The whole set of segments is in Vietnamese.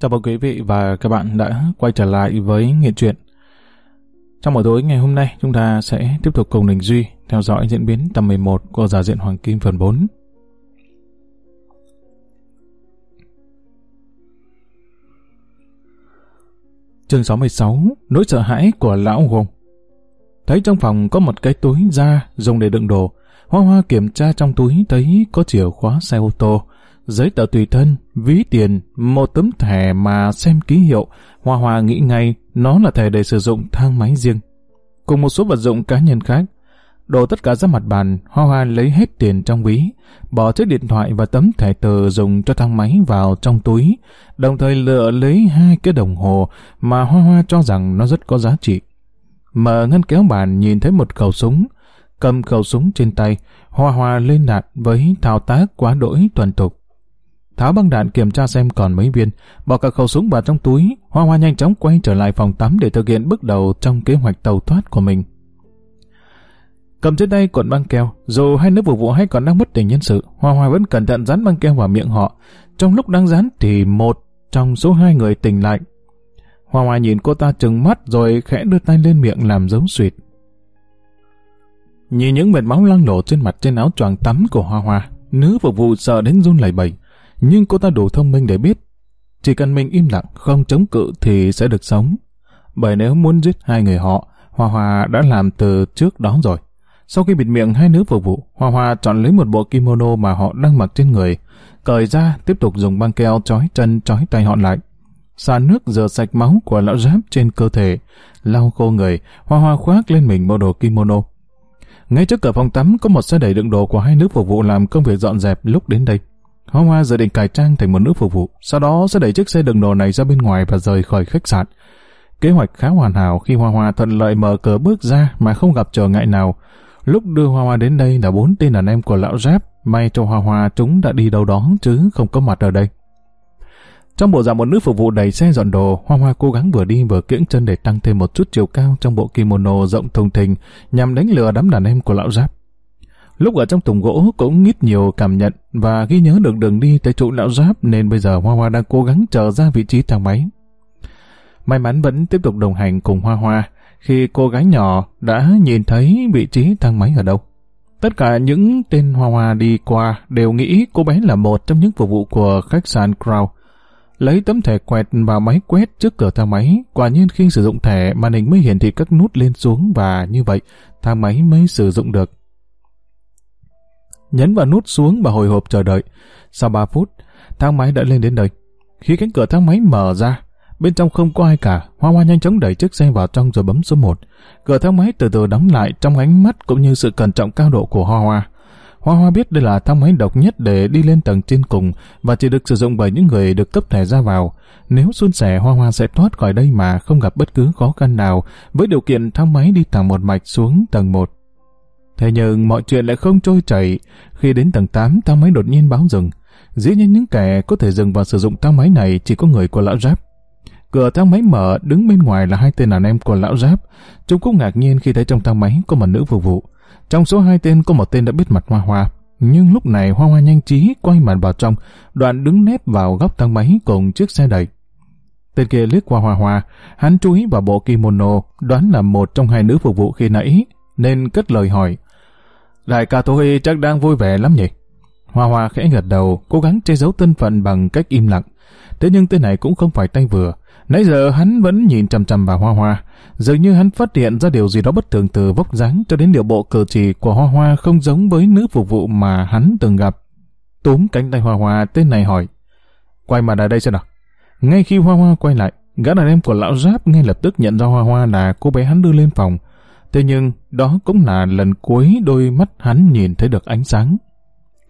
Chào mừng quý vị và các bạn đã quay trở lại với Nghiện truyện. Trong buổi tối ngày hôm nay, chúng ta sẽ tiếp tục cùng Đình Duy theo dõi diễn biến tập 11 của giả diện Hoàng Kim phần 4. Chương 66 Nỗi sợ hãi của Lão Gồm Thấy trong phòng có một cái túi da dùng để đựng đồ, Hoa Hoa kiểm tra trong túi thấy có chìa khóa xe ô tô, giấy tờ tùy thân, ví tiền, một tấm thẻ mà xem ký hiệu, Hoa Hoa nghĩ ngay nó là thẻ để sử dụng thang máy riêng. Cùng một số vật dụng cá nhân khác, đổ tất cả ra mặt bàn, Hoa Hoa lấy hết tiền trong ví, bỏ chiếc điện thoại và tấm thẻ tờ dùng cho thang máy vào trong túi, đồng thời lựa lấy hai cái đồng hồ mà Hoa Hoa cho rằng nó rất có giá trị. Mở ngăn kéo bàn nhìn thấy một khẩu súng, cầm khẩu súng trên tay, Hoa Hoa lên đạn với thao tác quá đỗi thuần tục. Tháo băng đạn kiểm tra xem còn mấy viên, bỏ cả khẩu súng vào trong túi, Hoa Hoa nhanh chóng quay trở lại phòng tắm để thực hiện bước đầu trong kế hoạch tàu thoát của mình. Cầm trên tay cuộn băng keo, dù hai nữ phục vụ hay còn đang bất tỉnh nhân sự, Hoa Hoa vẫn cẩn thận dán băng keo vào miệng họ. Trong lúc đang dán thì một trong số hai người tỉnh lại. Hoa Hoa nhìn cô ta trừng mắt rồi khẽ đưa tay lên miệng làm dấu suyệt. Nhìn những vệt máu lăng lộ trên mặt trên áo choàng tắm của Hoa Hoa, nữ phục vụ sợ đến run lẩy bẩy nhưng cô ta đủ thông minh để biết chỉ cần mình im lặng, không chống cự thì sẽ được sống. Bởi nếu muốn giết hai người họ, Hoa Hoa đã làm từ trước đó rồi. Sau khi bịt miệng hai nữ phục vụ, Hoa Hoa chọn lấy một bộ kimono mà họ đang mặc trên người, cởi ra tiếp tục dùng băng keo trói chân trói tay họ lại. Xả nước rửa sạch máu của lão giáp trên cơ thể, lau khô người, Hoa Hoa khoác lên mình bộ đồ kimono. Ngay trước cửa phòng tắm có một xe đẩy đựng đồ của hai nữ phục vụ làm công việc dọn dẹp lúc đến đây. Hoa Hoa dự định cải trang thành một nữ phục vụ, sau đó sẽ đẩy chiếc xe đựng đồ này ra bên ngoài và rời khỏi khách sạn. Kế hoạch khá hoàn hảo khi Hoa Hoa thuận lợi mở cửa bước ra mà không gặp trở ngại nào. Lúc đưa Hoa Hoa đến đây là bốn tên đàn em của lão Giáp, may cho Hoa Hoa chúng đã đi đâu đó chứ không có mặt ở đây. Trong bộ dạng một nữ phục vụ đẩy xe dọn đồ, Hoa Hoa cố gắng vừa đi vừa kiễng chân để tăng thêm một chút chiều cao trong bộ kimono rộng thùng thình nhằm đánh lừa đám đàn em của lão Giáp. Lúc ở trong thùng gỗ cũng ít nhiều cảm nhận và ghi nhớ được đường đi tới trụ lão giáp nên bây giờ Hoa Hoa đang cố gắng chờ ra vị trí thang máy. May mắn vẫn tiếp tục đồng hành cùng Hoa Hoa khi cô gái nhỏ đã nhìn thấy vị trí thang máy ở đâu. Tất cả những tên Hoa Hoa đi qua đều nghĩ cô bé là một trong những phục vụ của khách sạn Crown. Lấy tấm thẻ quẹt vào máy quét trước cửa thang máy, quả nhiên khi sử dụng thẻ màn hình mới hiển thị các nút lên xuống và như vậy thang máy mới sử dụng được nhấn vào nút xuống và hồi hộp chờ đợi. Sau 3 phút, thang máy đã lên đến nơi. Khi cánh cửa thang máy mở ra, bên trong không có ai cả, Hoa Hoa nhanh chóng đẩy chiếc xe vào trong rồi bấm số 1. Cửa thang máy từ từ đóng lại trong ánh mắt cũng như sự cẩn trọng cao độ của Hoa Hoa. Hoa Hoa biết đây là thang máy độc nhất để đi lên tầng trên cùng và chỉ được sử dụng bởi những người được cấp thẻ ra vào. Nếu xuân sẻ Hoa Hoa sẽ thoát khỏi đây mà không gặp bất cứ khó khăn nào với điều kiện thang máy đi thẳng một mạch xuống tầng 1. Thế nhưng mọi chuyện lại không trôi chảy. Khi đến tầng 8, thang máy đột nhiên báo dừng. Dĩ nhiên những kẻ có thể dừng và sử dụng thang máy này chỉ có người của lão giáp. Cửa thang máy mở, đứng bên ngoài là hai tên đàn em của lão giáp. Chúng cũng ngạc nhiên khi thấy trong thang máy có một nữ phục vụ. Trong số hai tên có một tên đã biết mặt Hoa Hoa. Nhưng lúc này Hoa Hoa nhanh trí quay mặt vào trong, đoạn đứng nép vào góc thang máy cùng chiếc xe đẩy. Tên kia liếc qua Hoa Hoa, hắn chú ý vào bộ kimono, đoán là một trong hai nữ phục vụ khi nãy, nên cất lời hỏi. Đại ca Tô Huy chắc đang vui vẻ lắm nhỉ? Hoa Hoa khẽ gật đầu, cố gắng che giấu thân phận bằng cách im lặng. Thế nhưng tên này cũng không phải tay vừa. Nãy giờ hắn vẫn nhìn chằm chằm vào Hoa Hoa. Dường như hắn phát hiện ra điều gì đó bất thường từ vóc dáng cho đến điệu bộ cử chỉ của Hoa Hoa không giống với nữ phục vụ mà hắn từng gặp. Túm cánh tay Hoa Hoa, tên này hỏi. Quay mặt lại đây xem nào. Ngay khi Hoa Hoa quay lại, gã đàn em của lão giáp ngay lập tức nhận ra Hoa Hoa là cô bé hắn đưa lên phòng. Thế nhưng, đó cũng là lần cuối đôi mắt hắn nhìn thấy được ánh sáng.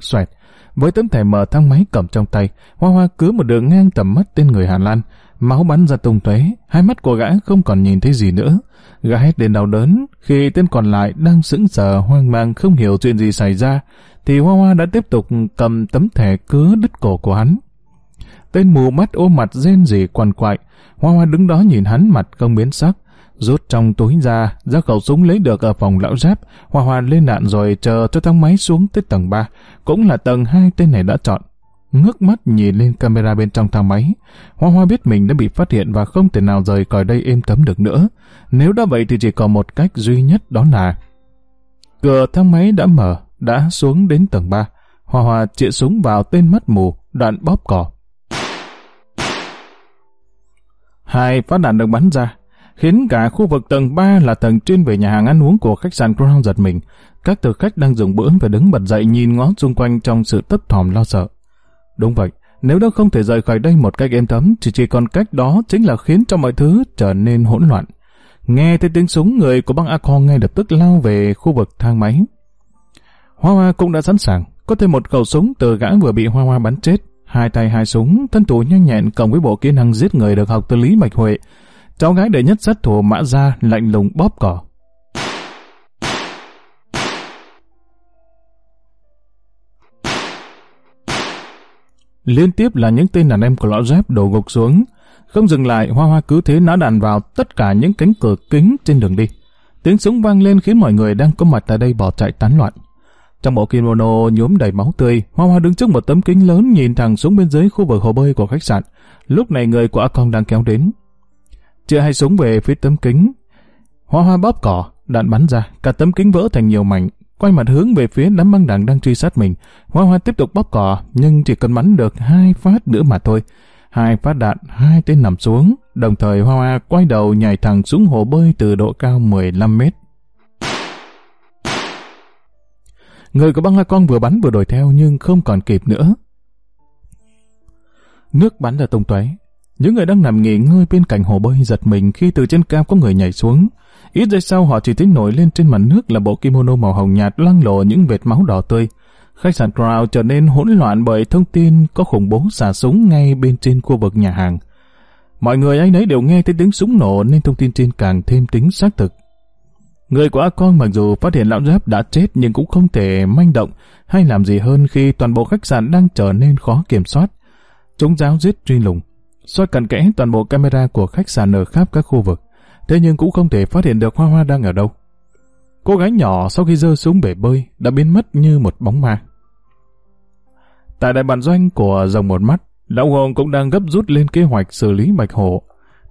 Xoẹt, với tấm thẻ mở thang máy cầm trong tay, Hoa Hoa cứ một đường ngang tầm mắt tên người Hà Lan, máu bắn ra tung tóe, hai mắt của gã không còn nhìn thấy gì nữa. Gã hét đến đau đớn, khi tên còn lại đang sững sờ hoang mang không hiểu chuyện gì xảy ra, thì Hoa Hoa đã tiếp tục cầm tấm thẻ cứ đứt cổ của hắn. Tên mù mắt ôm mặt rên rỉ quằn quại, Hoa Hoa đứng đó nhìn hắn mặt không biến sắc, rút trong túi ra, ra khẩu súng lấy được ở phòng lão giáp, hòa hoàn lên nạn rồi chờ cho thang máy xuống tới tầng 3, cũng là tầng hai tên này đã chọn. ngước mắt nhìn lên camera bên trong thang máy. Hoa Hoa biết mình đã bị phát hiện và không thể nào rời khỏi đây êm tấm được nữa. Nếu đã vậy thì chỉ còn một cách duy nhất đó là... Cửa thang máy đã mở, đã xuống đến tầng 3. Hoa Hoa chĩa súng vào tên mắt mù, đoạn bóp cò. Hai phát đạn được bắn ra, khiến cả khu vực tầng 3 là tầng trên về nhà hàng ăn uống của khách sạn Crown giật mình. Các thực khách đang dùng bữa và đứng bật dậy nhìn ngó xung quanh trong sự tấp thỏm lo sợ. Đúng vậy, nếu đã không thể rời khỏi đây một cách êm thấm, thì chỉ còn cách đó chính là khiến cho mọi thứ trở nên hỗn loạn. Nghe thấy tiếng súng, người của băng Akon ngay lập tức lao về khu vực thang máy. Hoa Hoa cũng đã sẵn sàng, có thêm một khẩu súng từ gã vừa bị Hoa Hoa bắn chết. Hai tay hai súng, thân thủ nhanh nhẹn cộng với bộ kỹ năng giết người được học từ Lý mạch Huệ. Cháu gái đệ nhất sát thủ mã ra lạnh lùng bóp cỏ. Liên tiếp là những tên đàn em của lão dép đổ gục xuống. Không dừng lại, Hoa Hoa cứ thế nã đạn vào tất cả những cánh cửa kính trên đường đi. Tiếng súng vang lên khiến mọi người đang có mặt tại đây bỏ chạy tán loạn. Trong bộ kimono nhuốm đầy máu tươi, Hoa Hoa đứng trước một tấm kính lớn nhìn thẳng xuống bên dưới khu vực hồ bơi của khách sạn. Lúc này người của A Con đang kéo đến. Chia hai súng về phía tấm kính. Hoa Hoa bóp cỏ, đạn bắn ra, cả tấm kính vỡ thành nhiều mảnh. Quay mặt hướng về phía đám băng đảng đang truy sát mình. Hoa Hoa tiếp tục bóp cỏ, nhưng chỉ cần bắn được hai phát nữa mà thôi. Hai phát đạn, hai tên nằm xuống. Đồng thời Hoa Hoa quay đầu nhảy thẳng xuống hồ bơi từ độ cao 15 mét. Người của băng hai con vừa bắn vừa đuổi theo nhưng không còn kịp nữa. Nước bắn ra tung tóe. Những người đang nằm nghỉ ngơi bên cạnh hồ bơi giật mình khi từ trên cao có người nhảy xuống. Ít giây sau họ chỉ thấy nổi lên trên mặt nước là bộ kimono màu hồng nhạt lăng lộ những vệt máu đỏ tươi. Khách sạn Crown trở nên hỗn loạn bởi thông tin có khủng bố xả súng ngay bên trên khu vực nhà hàng. Mọi người anh ấy đều nghe thấy tiếng súng nổ nên thông tin trên càng thêm tính xác thực. Người của A Con mặc dù phát hiện lão giáp đã chết nhưng cũng không thể manh động hay làm gì hơn khi toàn bộ khách sạn đang trở nên khó kiểm soát. Chúng giáo giết truy lùng, soi cận kẽ toàn bộ camera của khách sạn ở khắp các khu vực, thế nhưng cũng không thể phát hiện được Hoa Hoa đang ở đâu. Cô gái nhỏ sau khi rơi xuống bể bơi đã biến mất như một bóng ma. Tại đại bản doanh của dòng một mắt, lão Hồng cũng đang gấp rút lên kế hoạch xử lý Bạch Hổ,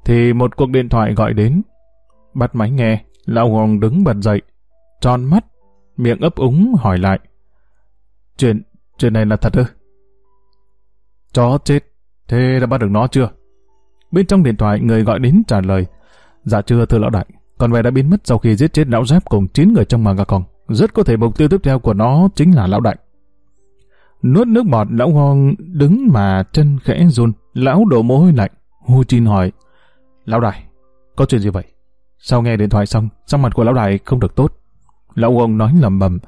thì một cuộc điện thoại gọi đến. Bắt máy nghe, Lão Hồng đứng bật dậy, tròn mắt, miệng ấp úng hỏi lại. Chuyện, chuyện này là thật ư? Chó chết, thế đã bắt được nó chưa? Bên trong điện thoại người gọi đến trả lời. Dạ chưa thưa lão đại, con bé đã biến mất sau khi giết chết lão giáp cùng 9 người trong manga con. Rất có thể mục tiêu tiếp theo của nó chính là lão đại. Nuốt nước bọt lão hoàng đứng mà chân khẽ run, lão đổ mồ hôi lạnh. Hu Chin hỏi, lão đại, có chuyện gì vậy? Sau nghe điện thoại xong, sắc mặt của lão đại không được tốt. Lão ông nói lầm bầm.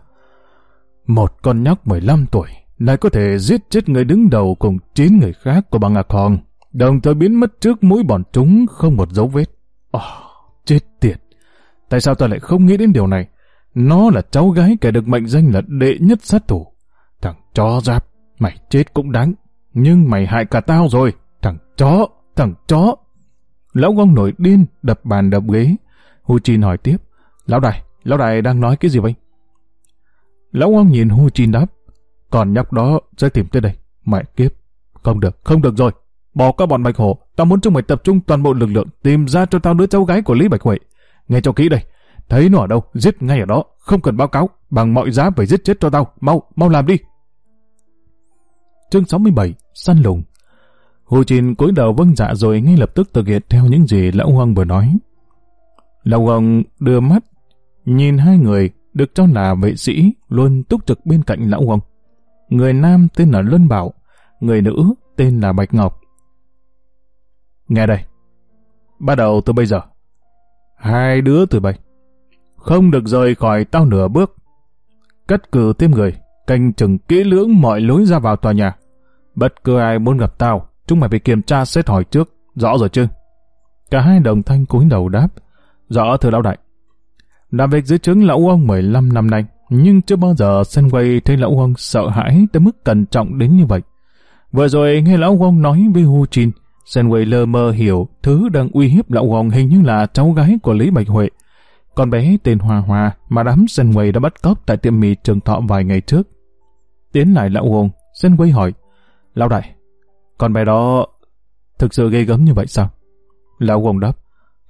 Một con nhóc 15 tuổi lại có thể giết chết người đứng đầu cùng 9 người khác của băng ngạc hòn, đồng thời biến mất trước mũi bọn chúng không một dấu vết. Oh, chết tiệt. Tại sao ta lại không nghĩ đến điều này? Nó là cháu gái kẻ được mệnh danh là đệ nhất sát thủ. Thằng chó giáp, mày chết cũng đáng. Nhưng mày hại cả tao rồi. Thằng chó, thằng chó. Lão ông nổi điên, đập bàn đập ghế. Hu Chin hỏi tiếp. Lão đại, lão đại đang nói cái gì vậy? Lão ông nhìn Hu Chin đáp. Còn nhóc đó sẽ tìm tới đây. Mẹ kiếp. Không được, không được rồi. Bỏ qua bọn Bạch Hổ. Tao muốn chúng mày tập trung toàn bộ lực lượng tìm ra cho tao đứa cháu gái của Lý Bạch Huệ. Nghe cho kỹ đây. Thấy nó ở đâu, giết ngay ở đó. Không cần báo cáo. Bằng mọi giá phải giết chết cho tao. Mau, mau làm đi. Chương 67. Săn lùng Hồ Chin cúi đầu vâng dạ rồi ngay lập tức thực hiện theo những gì lão Hoàng vừa nói. Lão Hoàng đưa mắt, nhìn hai người được cho là vệ sĩ luôn túc trực bên cạnh lão Hoàng. Người nam tên là Luân Bảo, người nữ tên là Bạch Ngọc. Nghe đây, bắt đầu từ bây giờ, hai đứa từ bây, không được rời khỏi tao nửa bước. Cất cử thêm người, canh chừng kỹ lưỡng mọi lối ra vào tòa nhà. Bất cứ ai muốn gặp tao, chúng mày phải kiểm tra xét hỏi trước, rõ rồi chứ? Cả hai đồng thanh cúi đầu đáp, Rõ thưa lão đại. Làm việc dưới trướng lão ông 15 năm nay, nhưng chưa bao giờ Senway thấy lão Wong sợ hãi tới mức cẩn trọng đến như vậy. Vừa rồi nghe lão Wong nói với Hu Chin, Senway lơ mơ hiểu thứ đang uy hiếp lão Wong hình như là cháu gái của Lý Bạch Huệ. Con bé tên Hòa Hòa mà đám Senway đã bắt cóc tại tiệm mì trường thọ vài ngày trước. Tiến lại lão ông, Senway hỏi, Lão đại, con bé đó thực sự ghê gớm như vậy sao? Lão Wong đáp,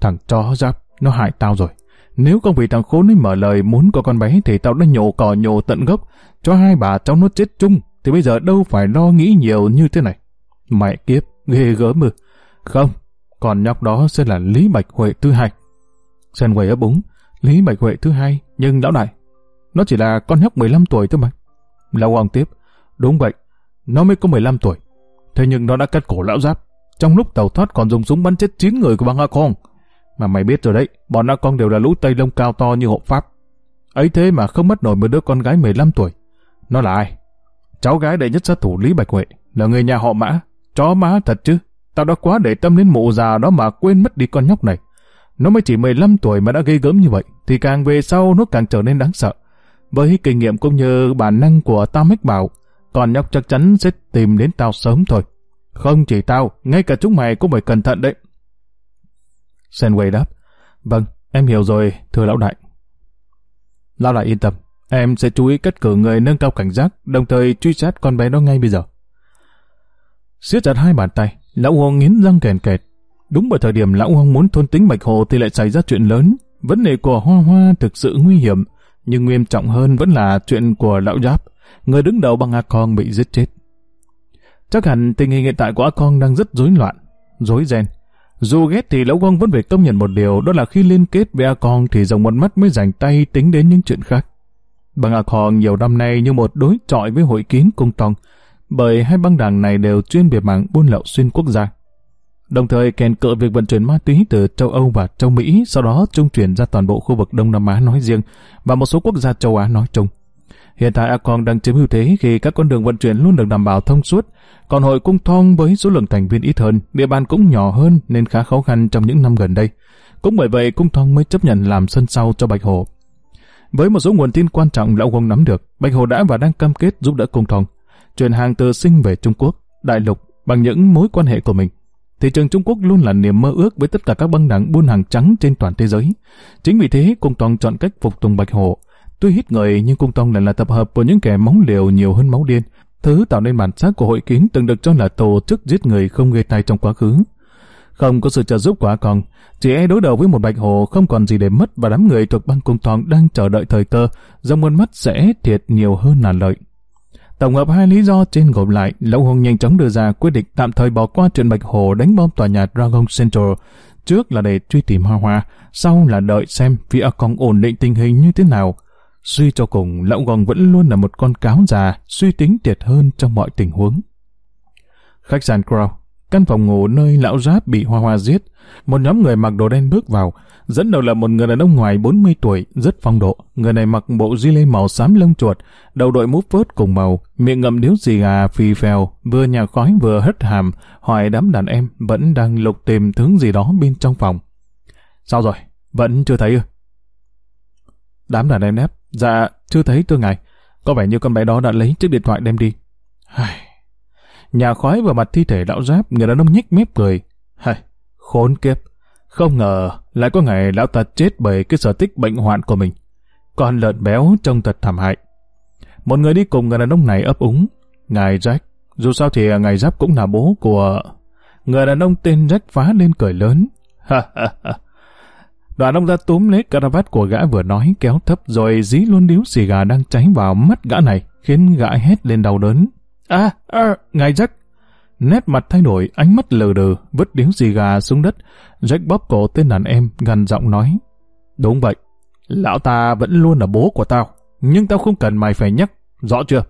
thằng chó giáp, nó hại tao rồi. Nếu không vì thằng khốn ấy mở lời muốn có con bé thì tao đã nhổ cỏ nhổ tận gốc, cho hai bà cháu nó chết chung, thì bây giờ đâu phải lo nghĩ nhiều như thế này. Mẹ kiếp, ghê gớm mừ. Không, còn nhóc đó sẽ là Lý Bạch Huệ thứ hai. Sen quầy ấp úng, Lý Bạch Huệ thứ hai, nhưng lão đại, nó chỉ là con nhóc 15 tuổi thôi mà. Lão Hoàng tiếp, đúng vậy, nó mới có 15 tuổi. Thế nhưng nó đã cắt cổ lão giáp. Trong lúc tàu thoát còn dùng súng bắn chết 9 người của băng A Khong mà mày biết rồi đấy, bọn nó Con đều là lũ Tây Lông cao to như hộ Pháp. ấy thế mà không mất nổi một đứa con gái 15 tuổi. Nó là ai? Cháu gái đệ nhất sát thủ Lý Bạch Huệ, là người nhà họ Mã. Chó má thật chứ. Tao đã quá để tâm đến mụ già đó mà quên mất đi con nhóc này. Nó mới chỉ 15 tuổi mà đã gây gớm như vậy, thì càng về sau nó càng trở nên đáng sợ. Với kinh nghiệm cũng như bản năng của tao mách bảo, con nhóc chắc chắn sẽ tìm đến tao sớm thôi. Không chỉ tao, ngay cả chúng mày cũng phải cẩn thận đấy. Senway đáp, vâng, em hiểu rồi, thưa lão đại. Lão đại yên tâm, em sẽ chú ý cất cử người nâng cao cảnh giác, đồng thời truy sát con bé đó ngay bây giờ. siết chặt hai bàn tay, lão Hồ nghiến răng kèn kẹt. Đúng vào thời điểm lão Hồ muốn thôn tính Bạch Hồ thì lại xảy ra chuyện lớn. Vấn đề của Hoa Hoa thực sự nguy hiểm, nhưng nghiêm trọng hơn vẫn là chuyện của lão Giáp, người đứng đầu bằng A Con bị giết chết. Chắc hẳn tình hình hiện tại của A Con đang rất rối loạn, rối ren. Dù ghét thì Lão Quang vẫn phải công nhận một điều đó là khi liên kết với A Kong thì dòng một mắt mới dành tay tính đến những chuyện khác. Bằng A Kong nhiều năm nay như một đối trọi với hội kiến cung tòng, bởi hai băng đảng này đều chuyên về mạng buôn lậu xuyên quốc gia. Đồng thời kèn cựa việc vận chuyển ma túy từ châu Âu và châu Mỹ, sau đó trung chuyển ra toàn bộ khu vực Đông Nam Á nói riêng và một số quốc gia châu Á nói chung. Hiện tại Acon đang chiếm ưu thế khi các con đường vận chuyển luôn được đảm bảo thông suốt, còn hội cung thong với số lượng thành viên ít hơn, địa bàn cũng nhỏ hơn nên khá khó khăn trong những năm gần đây. Cũng bởi vậy cung thong mới chấp nhận làm sân sau cho Bạch Hồ. Với một số nguồn tin quan trọng lão Quân nắm được, Bạch Hồ đã và đang cam kết giúp đỡ cung thong, chuyển hàng từ sinh về Trung Quốc, đại lục bằng những mối quan hệ của mình. Thị trường Trung Quốc luôn là niềm mơ ước với tất cả các băng đảng buôn hàng trắng trên toàn thế giới. Chính vì thế, cung Tòng chọn cách phục tùng Bạch Hồ, Tuy hít người nhưng cung tông lại là tập hợp của những kẻ máu liều nhiều hơn máu điên, thứ tạo nên bản sắc của hội kiến từng được cho là tổ chức giết người không gây tay trong quá khứ. Không có sự trợ giúp của còn, chỉ e đối đầu với một bạch hồ không còn gì để mất và đám người thuộc băng cung tòng đang chờ đợi thời cơ, dòng muôn mắt sẽ thiệt nhiều hơn là lợi. Tổng hợp hai lý do trên gộp lại, Lão Hùng nhanh chóng đưa ra quyết định tạm thời bỏ qua chuyện Bạch Hồ đánh bom tòa nhà Dragon Central, trước là để truy tìm Hoa Hoa, sau là đợi xem phía còn ổn định tình hình như thế nào. Suy cho cùng, lão gòn vẫn luôn là một con cáo già, suy tính tiệt hơn trong mọi tình huống. Khách sạn Crow, căn phòng ngủ nơi lão giáp bị hoa hoa giết, một nhóm người mặc đồ đen bước vào, dẫn đầu là một người đàn ông ngoài 40 tuổi, rất phong độ. Người này mặc bộ di lê màu xám lông chuột, đầu đội mũ phớt cùng màu, miệng ngậm điếu xì gà phì phèo, vừa nhà khói vừa hất hàm, hỏi đám đàn em vẫn đang lục tìm thứ gì đó bên trong phòng. Sao rồi? Vẫn chưa thấy ư? Đám đàn em nép, Dạ, chưa thấy thưa ngài. Có vẻ như con bé đó đã lấy chiếc điện thoại đem đi. Nhà khói vào mặt thi thể lão giáp, người đàn ông nhếch mép cười. Hay, khốn kiếp. Không ngờ lại có ngày lão ta chết bởi cái sở tích bệnh hoạn của mình. Con lợn béo trông thật thảm hại. Một người đi cùng người đàn ông này ấp úng. Ngài Jack, dù sao thì ngài Giáp cũng là bố của... Người đàn ông tên Jack phá lên cười lớn. Ha ha ha. Đoàn ông ta túm lấy caravat của gã vừa nói kéo thấp rồi dí luôn điếu xì gà đang cháy vào mắt gã này, khiến gã hét lên đau đớn. À, à, ngài Jack! Nét mặt thay đổi, ánh mắt lờ đờ, vứt điếu xì gà xuống đất. Jack bóp cổ tên đàn em, gần giọng nói. Đúng vậy, lão ta vẫn luôn là bố của tao, nhưng tao không cần mày phải nhắc, rõ chưa?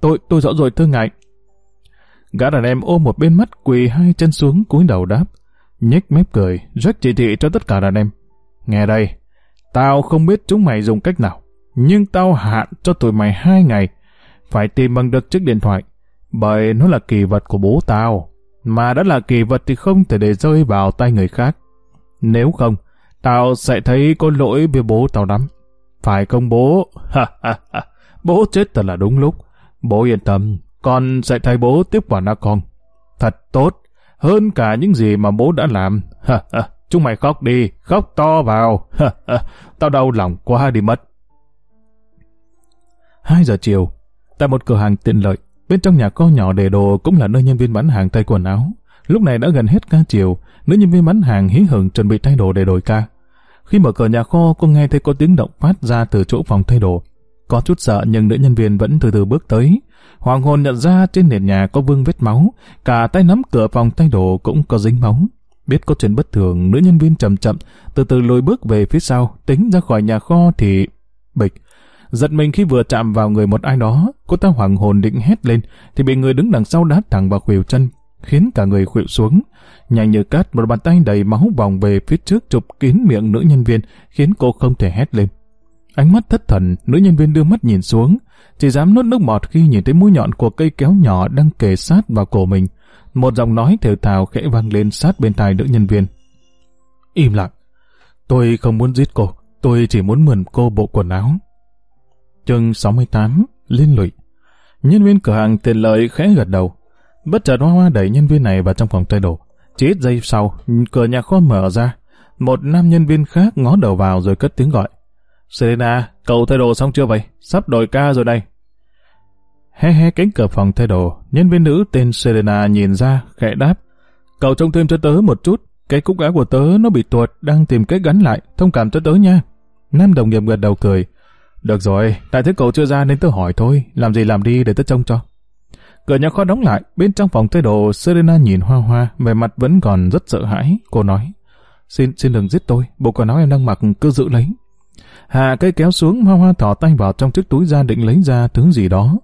Tôi, tôi rõ rồi thưa ngài. Gã đàn em ôm một bên mắt quỳ hai chân xuống cúi đầu đáp. nhếch mép cười, Jack chỉ thị cho tất cả đàn em. Nghe đây, tao không biết chúng mày dùng cách nào, nhưng tao hạn cho tụi mày hai ngày, phải tìm bằng được chiếc điện thoại, bởi nó là kỳ vật của bố tao, mà đã là kỳ vật thì không thể để rơi vào tay người khác. Nếu không, tao sẽ thấy có lỗi với bố tao lắm. Phải không bố? Ha ha ha, bố chết thật là đúng lúc. Bố yên tâm, con sẽ thay bố tiếp quản nó con. Thật tốt, hơn cả những gì mà bố đã làm. Chúng mày khóc đi, khóc to vào. Tao đau lòng quá đi mất. 2 giờ chiều, tại một cửa hàng tiện lợi, Bên trong nhà kho nhỏ để đồ cũng là nơi nhân viên bán hàng thay quần áo. Lúc này đã gần hết ca chiều, nữ nhân viên bán hàng hí hưởng chuẩn bị thay đồ để đổi ca. Khi mở cửa nhà kho, cô nghe thấy có tiếng động phát ra từ chỗ phòng thay đồ. Có chút sợ nhưng nữ nhân viên vẫn từ từ bước tới. Hoàng hồn nhận ra trên nền nhà có vương vết máu, cả tay nắm cửa phòng thay đồ cũng có dính máu. Biết có chuyện bất thường, nữ nhân viên chậm chậm, từ từ lùi bước về phía sau, tính ra khỏi nhà kho thì... Bịch. Giật mình khi vừa chạm vào người một ai đó, cô ta hoảng hồn định hét lên, thì bị người đứng đằng sau đá thẳng vào khuỷu chân, khiến cả người khuỵu xuống. Nhanh như cát, một bàn tay đầy máu vòng về phía trước chụp kín miệng nữ nhân viên, khiến cô không thể hét lên. Ánh mắt thất thần, nữ nhân viên đưa mắt nhìn xuống, chỉ dám nuốt nước bọt khi nhìn thấy mũi nhọn của cây kéo nhỏ đang kề sát vào cổ mình. Một giọng nói thều thào khẽ vang lên sát bên tai nữ nhân viên. Im lặng. Tôi không muốn giết cô, tôi chỉ muốn mượn cô bộ quần áo. Chương 68, Liên lụy. Nhân viên cửa hàng tiện lợi khẽ gật đầu. Bất chợt hoa hoa đẩy nhân viên này vào trong phòng thay đồ. Chỉ ít giây sau, cửa nhà kho mở ra. Một nam nhân viên khác ngó đầu vào rồi cất tiếng gọi. Selena, cậu thay đồ xong chưa vậy? Sắp đổi ca rồi đây hé hé cánh cửa phòng thay đồ, nhân viên nữ tên Serena nhìn ra, khẽ đáp. Cậu trông thêm cho tớ một chút, cái cúc áo của tớ nó bị tuột, đang tìm cách gắn lại, thông cảm cho tớ nha. Nam đồng nghiệp gật đầu cười. Được rồi, tại thế cậu chưa ra nên tớ hỏi thôi, làm gì làm đi để tớ trông cho. Cửa nhà kho đóng lại, bên trong phòng thay đồ, Serena nhìn hoa hoa, vẻ mặt vẫn còn rất sợ hãi. Cô nói, xin xin đừng giết tôi, bộ quần áo em đang mặc cứ giữ lấy. Hạ cây kéo xuống, hoa hoa thỏ tay vào trong chiếc túi ra định lấy ra thứ gì đó.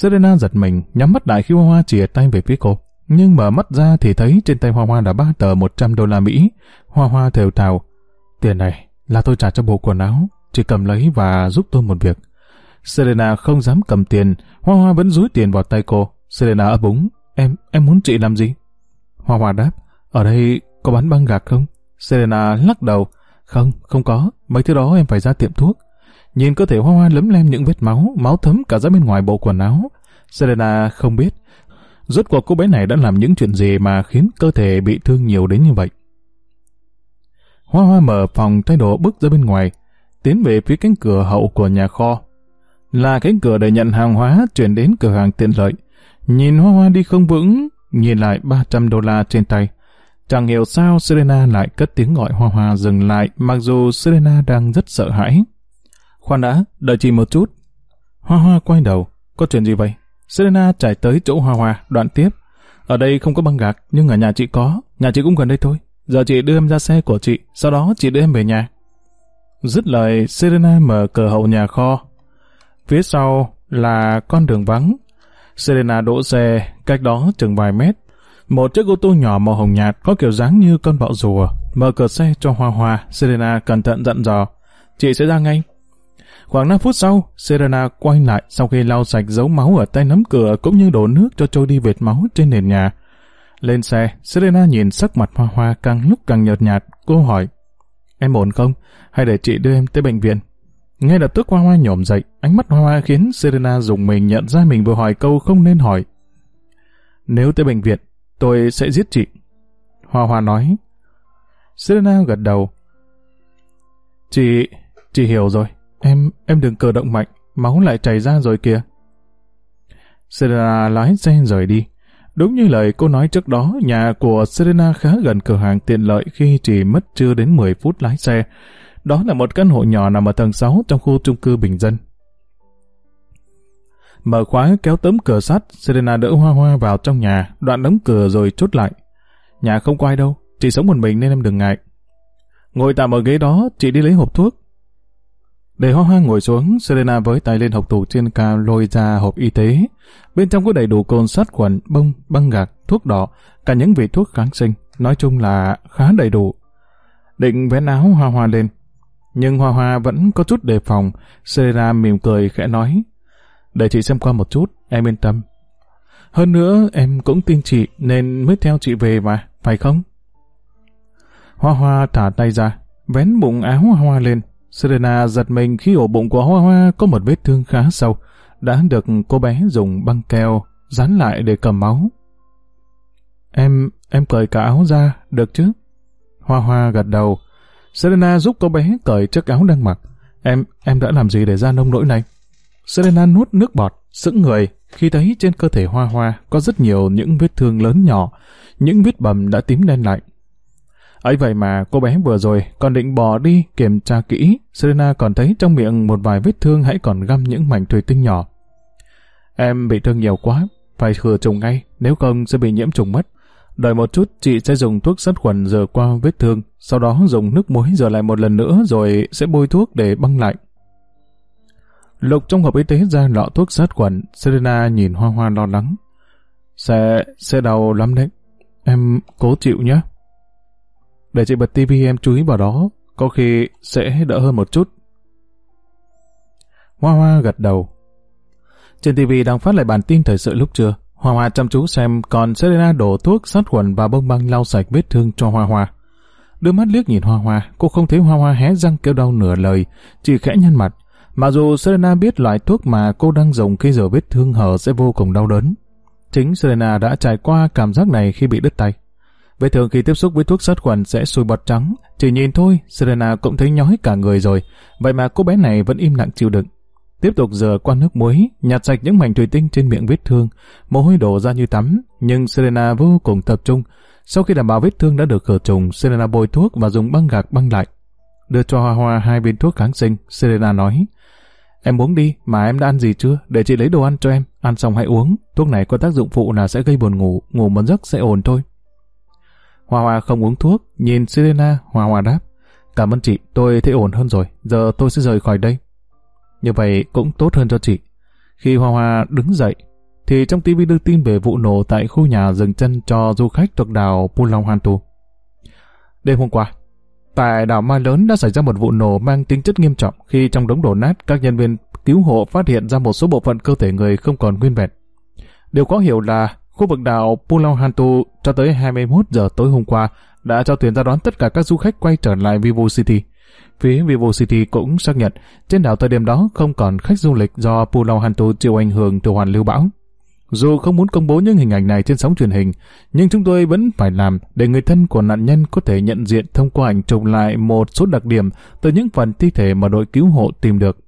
Serena giật mình, nhắm mắt lại khi hoa hoa chìa tay về phía cô. Nhưng mở mắt ra thì thấy trên tay hoa hoa đã ba tờ 100 đô la Mỹ. Hoa hoa thều thào, tiền này là tôi trả cho bộ quần áo, chỉ cầm lấy và giúp tôi một việc. Serena không dám cầm tiền, Hoa Hoa vẫn rúi tiền vào tay cô. Serena ấp úng, em, em muốn chị làm gì? Hoa Hoa đáp, ở đây có bán băng gạc không? Serena lắc đầu, không, không có, mấy thứ đó em phải ra tiệm thuốc. Nhìn cơ thể Hoa Hoa lấm lem những vết máu, máu thấm cả ra bên ngoài bộ quần áo. Serena không biết, rốt cuộc cô bé này đã làm những chuyện gì mà khiến cơ thể bị thương nhiều đến như vậy. Hoa Hoa mở phòng thay đồ bước ra bên ngoài, tiến về phía cánh cửa hậu của nhà kho là cánh cửa để nhận hàng hóa chuyển đến cửa hàng tiện lợi. Nhìn Hoa Hoa đi không vững, nhìn lại 300 đô la trên tay. Chẳng hiểu sao Serena lại cất tiếng gọi Hoa Hoa dừng lại mặc dù Serena đang rất sợ hãi. Khoan đã, đợi chị một chút. Hoa Hoa quay đầu, có chuyện gì vậy? Serena chạy tới chỗ Hoa Hoa, đoạn tiếp. Ở đây không có băng gạc, nhưng ở nhà chị có, nhà chị cũng gần đây thôi. Giờ chị đưa em ra xe của chị, sau đó chị đưa em về nhà. Dứt lời, Serena mở cửa hậu nhà kho, Phía sau là con đường vắng. Serena đỗ xe, cách đó chừng vài mét. Một chiếc ô tô nhỏ màu hồng nhạt có kiểu dáng như con bọ rùa. Mở cửa xe cho Hoa Hoa, Serena cẩn thận dặn dò. Chị sẽ ra ngay. Khoảng 5 phút sau, Serena quay lại sau khi lau sạch dấu máu ở tay nắm cửa cũng như đổ nước cho trôi đi vệt máu trên nền nhà. Lên xe, Serena nhìn sắc mặt Hoa Hoa càng lúc càng nhợt nhạt. Cô hỏi, em ổn không? Hay để chị đưa em tới bệnh viện? Ngay lập tức Hoa Hoa nhổm dậy, ánh mắt Hoa Hoa khiến Serena dùng mình nhận ra mình vừa hỏi câu không nên hỏi. Nếu tới bệnh viện, tôi sẽ giết chị. Hoa Hoa nói. Serena gật đầu. Chị, chị hiểu rồi. Em, em đừng cử động mạnh, máu lại chảy ra rồi kìa. Serena lái xe rời đi. Đúng như lời cô nói trước đó, nhà của Serena khá gần cửa hàng tiện lợi khi chỉ mất chưa đến 10 phút lái xe. Đó là một căn hộ nhỏ nằm ở tầng 6 trong khu chung cư bình dân. Mở khóa kéo tấm cửa sắt, Serena đỡ Hoa Hoa vào trong nhà, đoạn đóng cửa rồi chốt lại. Nhà không có ai đâu, chị sống một mình nên em đừng ngại. Ngồi tạm ở ghế đó, chị đi lấy hộp thuốc. Để Hoa Hoa ngồi xuống, Serena với tay lên học tủ trên cao lôi ra hộp y tế. Bên trong có đầy đủ cồn sát khuẩn, bông, băng gạc, thuốc đỏ, cả những vị thuốc kháng sinh. Nói chung là khá đầy đủ. Định vén áo Hoa Hoa lên, nhưng Hoa Hoa vẫn có chút đề phòng, Serena mỉm cười khẽ nói. Để chị xem qua một chút, em yên tâm. Hơn nữa, em cũng tin chị nên mới theo chị về mà, phải không? Hoa Hoa thả tay ra, vén bụng áo Hoa Hoa lên. Serena giật mình khi ổ bụng của Hoa Hoa có một vết thương khá sâu, đã được cô bé dùng băng keo dán lại để cầm máu. Em, em cởi cả áo ra, được chứ? Hoa Hoa gật đầu, Serena giúp cô bé cởi chiếc áo đang mặc. Em, em đã làm gì để ra nông nỗi này? Serena nuốt nước bọt, sững người, khi thấy trên cơ thể Hoa Hoa có rất nhiều những vết thương lớn nhỏ, những vết bầm đã tím đen lại ấy vậy mà cô bé vừa rồi còn định bỏ đi kiểm tra kỹ, Serena còn thấy trong miệng một vài vết thương hãy còn găm những mảnh thủy tinh nhỏ. Em bị thương nhiều quá, phải khử trùng ngay, nếu không sẽ bị nhiễm trùng mất. Đợi một chút, chị sẽ dùng thuốc sát khuẩn rửa qua vết thương, sau đó dùng nước muối rửa lại một lần nữa rồi sẽ bôi thuốc để băng lại. Lục trong hộp y tế ra lọ thuốc sát khuẩn, Serena nhìn Hoa Hoa lo lắng. Sẽ, sẽ đau lắm đấy. Em cố chịu nhé. Để chị bật tivi em chú ý vào đó, có khi sẽ đỡ hơn một chút. Hoa Hoa gật đầu. Trên tivi đang phát lại bản tin thời sự lúc trưa. Hoa Hoa chăm chú xem còn Serena đổ thuốc sát khuẩn và bông băng lau sạch vết thương cho Hoa Hoa. Đưa mắt liếc nhìn Hoa Hoa, cô không thấy Hoa Hoa hé răng kêu đau nửa lời, chỉ khẽ nhăn mặt. Mặc dù Serena biết loại thuốc mà cô đang dùng khi rửa vết thương hở sẽ vô cùng đau đớn. Chính Serena đã trải qua cảm giác này khi bị đứt tay. Vết thương khi tiếp xúc với thuốc sát khuẩn sẽ sùi bọt trắng. Chỉ nhìn thôi, Serena cũng thấy nhói cả người rồi. Vậy mà cô bé này vẫn im lặng chịu đựng. Tiếp tục rửa qua nước muối, nhặt sạch những mảnh thủy tinh trên miệng vết thương, mồ hôi đổ ra như tắm, nhưng Serena vô cùng tập trung. Sau khi đảm bảo vết thương đã được khử trùng, Serena bôi thuốc và dùng băng gạc băng lại. Đưa cho Hoa Hoa hai viên thuốc kháng sinh, Serena nói, Em uống đi, mà em đã ăn gì chưa? Để chị lấy đồ ăn cho em, ăn xong hãy uống. Thuốc này có tác dụng phụ là sẽ gây buồn ngủ, ngủ một giấc sẽ ổn thôi. Hoa Hoa không uống thuốc, nhìn Serena, Hoa Hoa đáp. Cảm ơn chị, tôi thấy ổn hơn rồi, giờ tôi sẽ rời khỏi đây. Như vậy cũng tốt hơn cho chị. Khi Hoa Hoa đứng dậy, thì trong TV đưa tin về vụ nổ tại khu nhà dừng chân cho du khách thuộc đảo Pulau Hantu. Đêm hôm qua, tại đảo Mai Lớn đã xảy ra một vụ nổ mang tính chất nghiêm trọng khi trong đống đổ nát các nhân viên cứu hộ phát hiện ra một số bộ phận cơ thể người không còn nguyên vẹn. Điều có hiểu là khu vực đảo Pulau Hantu cho tới 21 giờ tối hôm qua đã cho thuyền ra đón tất cả các du khách quay trở lại Vivo City. Phía Vivo City cũng xác nhận trên đảo thời điểm đó không còn khách du lịch do Pulau Hantu chịu ảnh hưởng từ hoàn lưu bão. Dù không muốn công bố những hình ảnh này trên sóng truyền hình, nhưng chúng tôi vẫn phải làm để người thân của nạn nhân có thể nhận diện thông qua ảnh chụp lại một số đặc điểm từ những phần thi thể mà đội cứu hộ tìm được.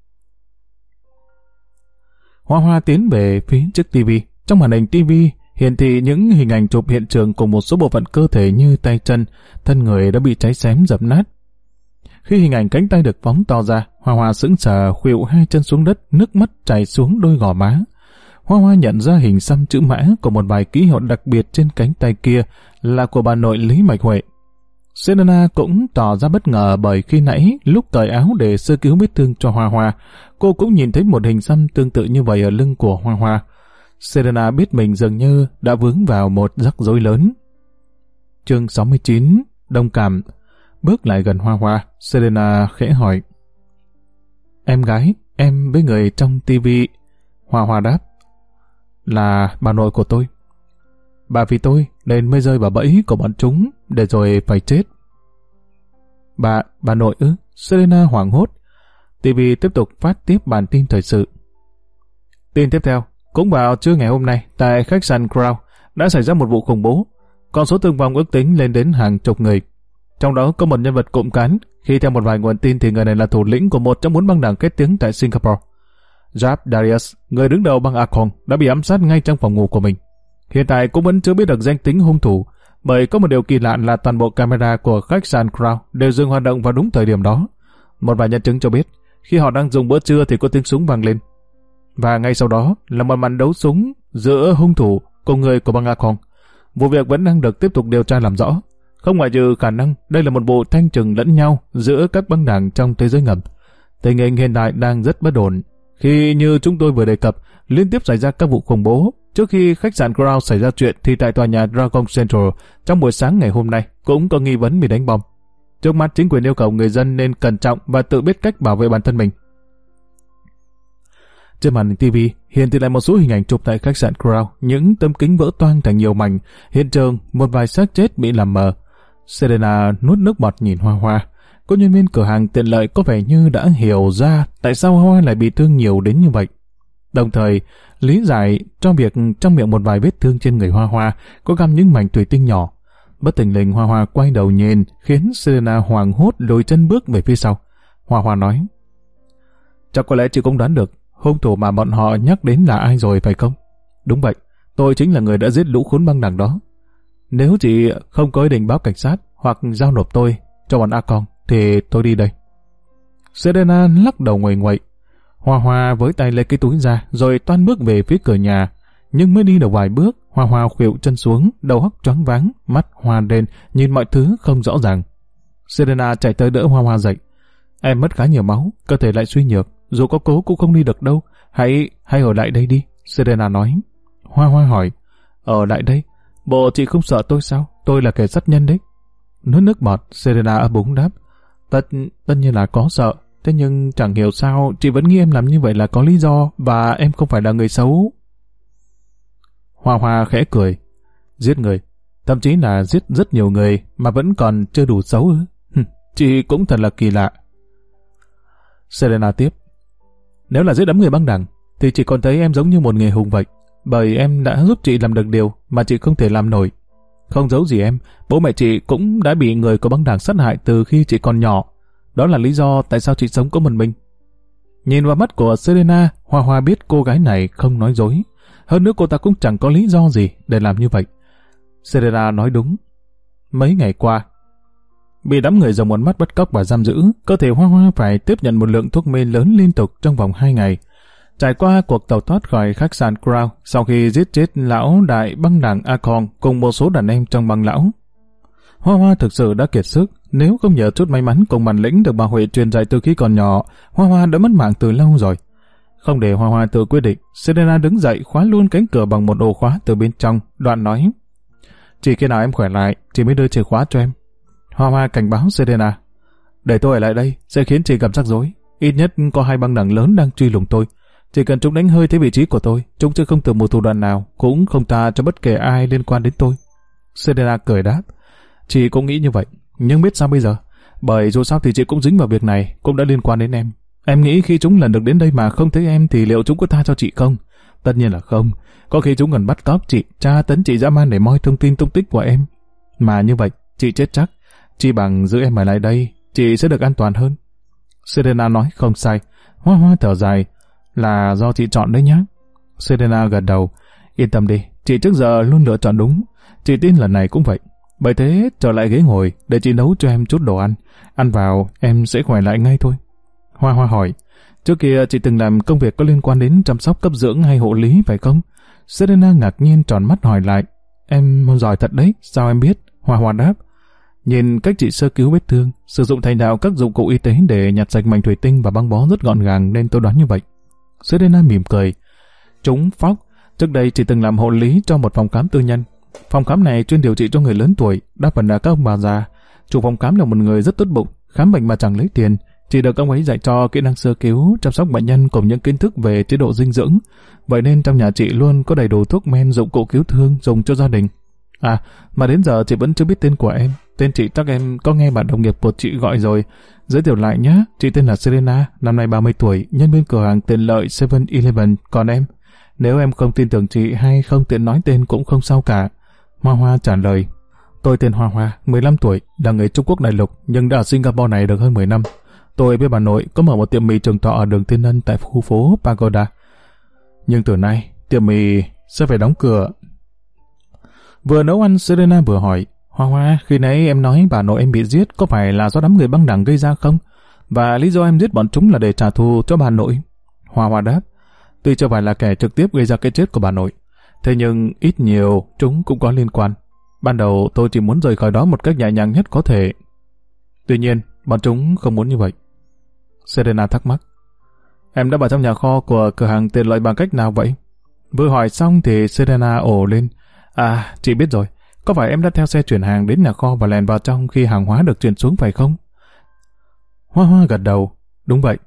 Hoa Hoa tiến về phía trước TV. Trong màn hình TV hiển thị những hình ảnh chụp hiện trường cùng một số bộ phận cơ thể như tay chân, thân người đã bị cháy xém dập nát. Khi hình ảnh cánh tay được phóng to ra, Hoa Hoa sững sờ khuỵu hai chân xuống đất, nước mắt chảy xuống đôi gò má. Hoa Hoa nhận ra hình xăm chữ mã của một vài ký hiệu đặc biệt trên cánh tay kia là của bà nội Lý Mạch Huệ. Selena cũng tỏ ra bất ngờ bởi khi nãy lúc cởi áo để sơ cứu vết thương cho Hoa Hoa, cô cũng nhìn thấy một hình xăm tương tự như vậy ở lưng của Hoa Hoa. Serena biết mình dường như đã vướng vào một rắc rối lớn. Chương 69 Đông Cảm Bước lại gần Hoa Hoa, Serena khẽ hỏi. Em gái, em với người trong tivi Hoa Hoa đáp. Là bà nội của tôi. Bà vì tôi nên mới rơi vào bẫy của bọn chúng để rồi phải chết. Bà, bà nội ư? Serena hoảng hốt. TV tiếp tục phát tiếp bản tin thời sự. Tin tiếp theo, cũng vào trưa ngày hôm nay, tại khách sạn Crown đã xảy ra một vụ khủng bố. Con số thương vong ước tính lên đến hàng chục người. Trong đó có một nhân vật cộm cán, khi theo một vài nguồn tin thì người này là thủ lĩnh của một trong bốn băng đảng kết tiếng tại Singapore. Jab Darius, người đứng đầu băng Akon, đã bị ám sát ngay trong phòng ngủ của mình. Hiện tại cũng vẫn chưa biết được danh tính hung thủ, bởi có một điều kỳ lạ là toàn bộ camera của khách sạn Crown đều dừng hoạt động vào đúng thời điểm đó. Một vài nhân chứng cho biết, khi họ đang dùng bữa trưa thì có tiếng súng vang lên. Và ngay sau đó là một màn đấu súng giữa hung thủ cùng người của băng Akon. Vụ việc vẫn đang được tiếp tục điều tra làm rõ. Không ngoại trừ khả năng đây là một vụ thanh trừng lẫn nhau giữa các băng đảng trong thế giới ngầm. Tình hình hiện tại đang rất bất ổn. Khi như chúng tôi vừa đề cập, liên tiếp xảy ra các vụ khủng bố. Trước khi khách sạn Crown xảy ra chuyện thì tại tòa nhà Dragon Central trong buổi sáng ngày hôm nay cũng có nghi vấn bị đánh bom. Trước mắt chính quyền yêu cầu người dân nên cẩn trọng và tự biết cách bảo vệ bản thân mình. Trên màn hình TV hiện thì lại một số hình ảnh chụp tại khách sạn Crown, những tấm kính vỡ toang thành nhiều mảnh, hiện trường một vài xác chết bị làm mờ. Serena nuốt nước bọt nhìn Hoa Hoa. Cô nhân viên cửa hàng tiện lợi có vẻ như đã hiểu ra tại sao Hoa lại bị thương nhiều đến như vậy. Đồng thời, lý giải cho việc trong miệng một vài vết thương trên người Hoa Hoa có găm những mảnh thủy tinh nhỏ. Bất tình lình Hoa Hoa quay đầu nhìn khiến Serena hoàng hốt lùi chân bước về phía sau. Hoa Hoa nói Chắc có lẽ chị cũng đoán được hung thủ mà bọn họ nhắc đến là ai rồi phải không? Đúng vậy, tôi chính là người đã giết lũ khốn băng đảng đó. Nếu chị không có ý định báo cảnh sát hoặc giao nộp tôi cho bọn A Con, thì tôi đi đây. Serena lắc đầu ngoài ngoậy. Hoa Hoa với tay lấy cái túi ra, rồi toan bước về phía cửa nhà. Nhưng mới đi được vài bước, Hoa Hoa khuỵu chân xuống, đầu óc choáng váng, mắt hoa đen, nhìn mọi thứ không rõ ràng. Serena chạy tới đỡ Hoa Hoa dậy. Em mất khá nhiều máu, cơ thể lại suy nhược, dù có cố cũng không đi được đâu. Hãy, hãy ở lại đây đi, Serena nói. Hoa Hoa hỏi, ở lại đây? Bộ chị không sợ tôi sao? Tôi là kẻ sát nhân đấy. nước nước bọt, Serena ấp úng đáp. Tất, tất nhiên là có sợ, thế nhưng chẳng hiểu sao chị vẫn nghĩ em làm như vậy là có lý do và em không phải là người xấu. Hoa Hoa khẽ cười. Giết người, thậm chí là giết rất nhiều người mà vẫn còn chưa đủ xấu ư. chị cũng thật là kỳ lạ. Serena tiếp. Nếu là giết đám người băng đảng, thì chị còn thấy em giống như một người hùng vậy. Bởi em đã giúp chị làm được điều mà chị không thể làm nổi. Không giấu gì em, bố mẹ chị cũng đã bị người có băng đảng sát hại từ khi chị còn nhỏ. Đó là lý do tại sao chị sống có một mình. Nhìn vào mắt của Serena, Hoa Hoa biết cô gái này không nói dối. Hơn nữa cô ta cũng chẳng có lý do gì để làm như vậy. Serena nói đúng. Mấy ngày qua, bị đám người dòng một mắt bắt cóc và giam giữ, cơ thể Hoa Hoa phải tiếp nhận một lượng thuốc mê lớn liên tục trong vòng 2 ngày. Trải qua cuộc tàu thoát khỏi khách sạn Crown sau khi giết chết lão đại băng đảng Akon cùng một số đàn em trong băng lão. Hoa Hoa thực sự đã kiệt sức, nếu không nhờ chút may mắn cùng bản lĩnh được bà Huệ truyền dạy từ khi còn nhỏ, Hoa Hoa đã mất mạng từ lâu rồi. Không để Hoa Hoa tự quyết định, Serena đứng dậy khóa luôn cánh cửa bằng một ổ khóa từ bên trong, đoạn nói. Chỉ khi nào em khỏe lại, chị mới đưa chìa khóa cho em. Hoa Hoa cảnh báo Serena. Để tôi ở lại đây, sẽ khiến chị gặp rắc rối. Ít nhất có hai băng đảng lớn đang truy lùng tôi. Chỉ cần chúng đánh hơi thấy vị trí của tôi, chúng sẽ không từ một thủ đoạn nào, cũng không tha cho bất kể ai liên quan đến tôi. Serena cười đáp. Chị cũng nghĩ như vậy, nhưng biết sao bây giờ? Bởi dù sao thì chị cũng dính vào việc này, cũng đã liên quan đến em. Em nghĩ khi chúng lần được đến đây mà không thấy em thì liệu chúng có tha cho chị không? Tất nhiên là không. Có khi chúng cần bắt cóc chị, tra tấn chị dã man để moi thông tin tung tích của em. Mà như vậy, chị chết chắc. Chỉ bằng giữ em ở lại đây, chị sẽ được an toàn hơn. Serena nói không sai. Hoa hoa thở dài. Là do chị chọn đấy nhá. Serena gật đầu. Yên tâm đi, chị trước giờ luôn lựa chọn đúng. Chị tin lần này cũng vậy. Bởi thế, trở lại ghế ngồi để chị nấu cho em chút đồ ăn. Ăn vào, em sẽ khỏe lại ngay thôi. Hoa Hoa hỏi, trước kia chị từng làm công việc có liên quan đến chăm sóc cấp dưỡng hay hộ lý phải không? Serena ngạc nhiên tròn mắt hỏi lại, em giỏi thật đấy, sao em biết? Hoa Hoa đáp, nhìn cách chị sơ cứu vết thương, sử dụng thành đạo các dụng cụ y tế để nhặt sạch mảnh thủy tinh và băng bó rất gọn gàng nên tôi đoán như vậy. Serena mỉm cười, chúng phóc, trước đây chỉ từng làm hộ lý cho một phòng khám tư nhân. Phòng khám này chuyên điều trị cho người lớn tuổi, đa phần là các ông bà già. Chủ phòng khám là một người rất tốt bụng, khám bệnh mà chẳng lấy tiền, chỉ được ông ấy dạy cho kỹ năng sơ cứu, chăm sóc bệnh nhân cùng những kiến thức về chế độ dinh dưỡng. Vậy nên trong nhà chị luôn có đầy đủ thuốc men dụng cụ cứu thương dùng cho gia đình. À, mà đến giờ chị vẫn chưa biết tên của em. Tên chị chắc em có nghe bạn đồng nghiệp của chị gọi rồi. Giới thiệu lại nhé, chị tên là Serena, năm nay 30 tuổi, nhân viên cửa hàng tiện lợi 7-Eleven. Còn em, nếu em không tin tưởng chị hay không tiện nói tên cũng không sao cả. Hoa Hoa trả lời. Tôi tên Hoa Hoa, 15 tuổi, là người Trung Quốc đại lục, nhưng đã ở Singapore này được hơn 10 năm. Tôi với bà nội có mở một tiệm mì trường thọ ở đường Thiên Ân tại khu phố Pagoda. Nhưng từ nay, tiệm mì sẽ phải đóng cửa. Vừa nấu ăn, Serena vừa hỏi, Hoa Hoa, khi nãy em nói bà nội em bị giết có phải là do đám người băng đảng gây ra không? Và lý do em giết bọn chúng là để trả thù cho bà nội. Hoa Hoa đáp, tuy chưa phải là kẻ trực tiếp gây ra cái chết của bà nội, thế nhưng ít nhiều chúng cũng có liên quan. Ban đầu tôi chỉ muốn rời khỏi đó một cách nhẹ nhàng nhất có thể. Tuy nhiên, bọn chúng không muốn như vậy. Serena thắc mắc. Em đã vào trong nhà kho của cửa hàng tiện lợi bằng cách nào vậy? Vừa hỏi xong thì Serena ổ lên. À, chị biết rồi. Có phải em đã theo xe chuyển hàng đến nhà kho và lèn vào trong khi hàng hóa được chuyển xuống phải không? Hoa hoa gật đầu. Đúng vậy.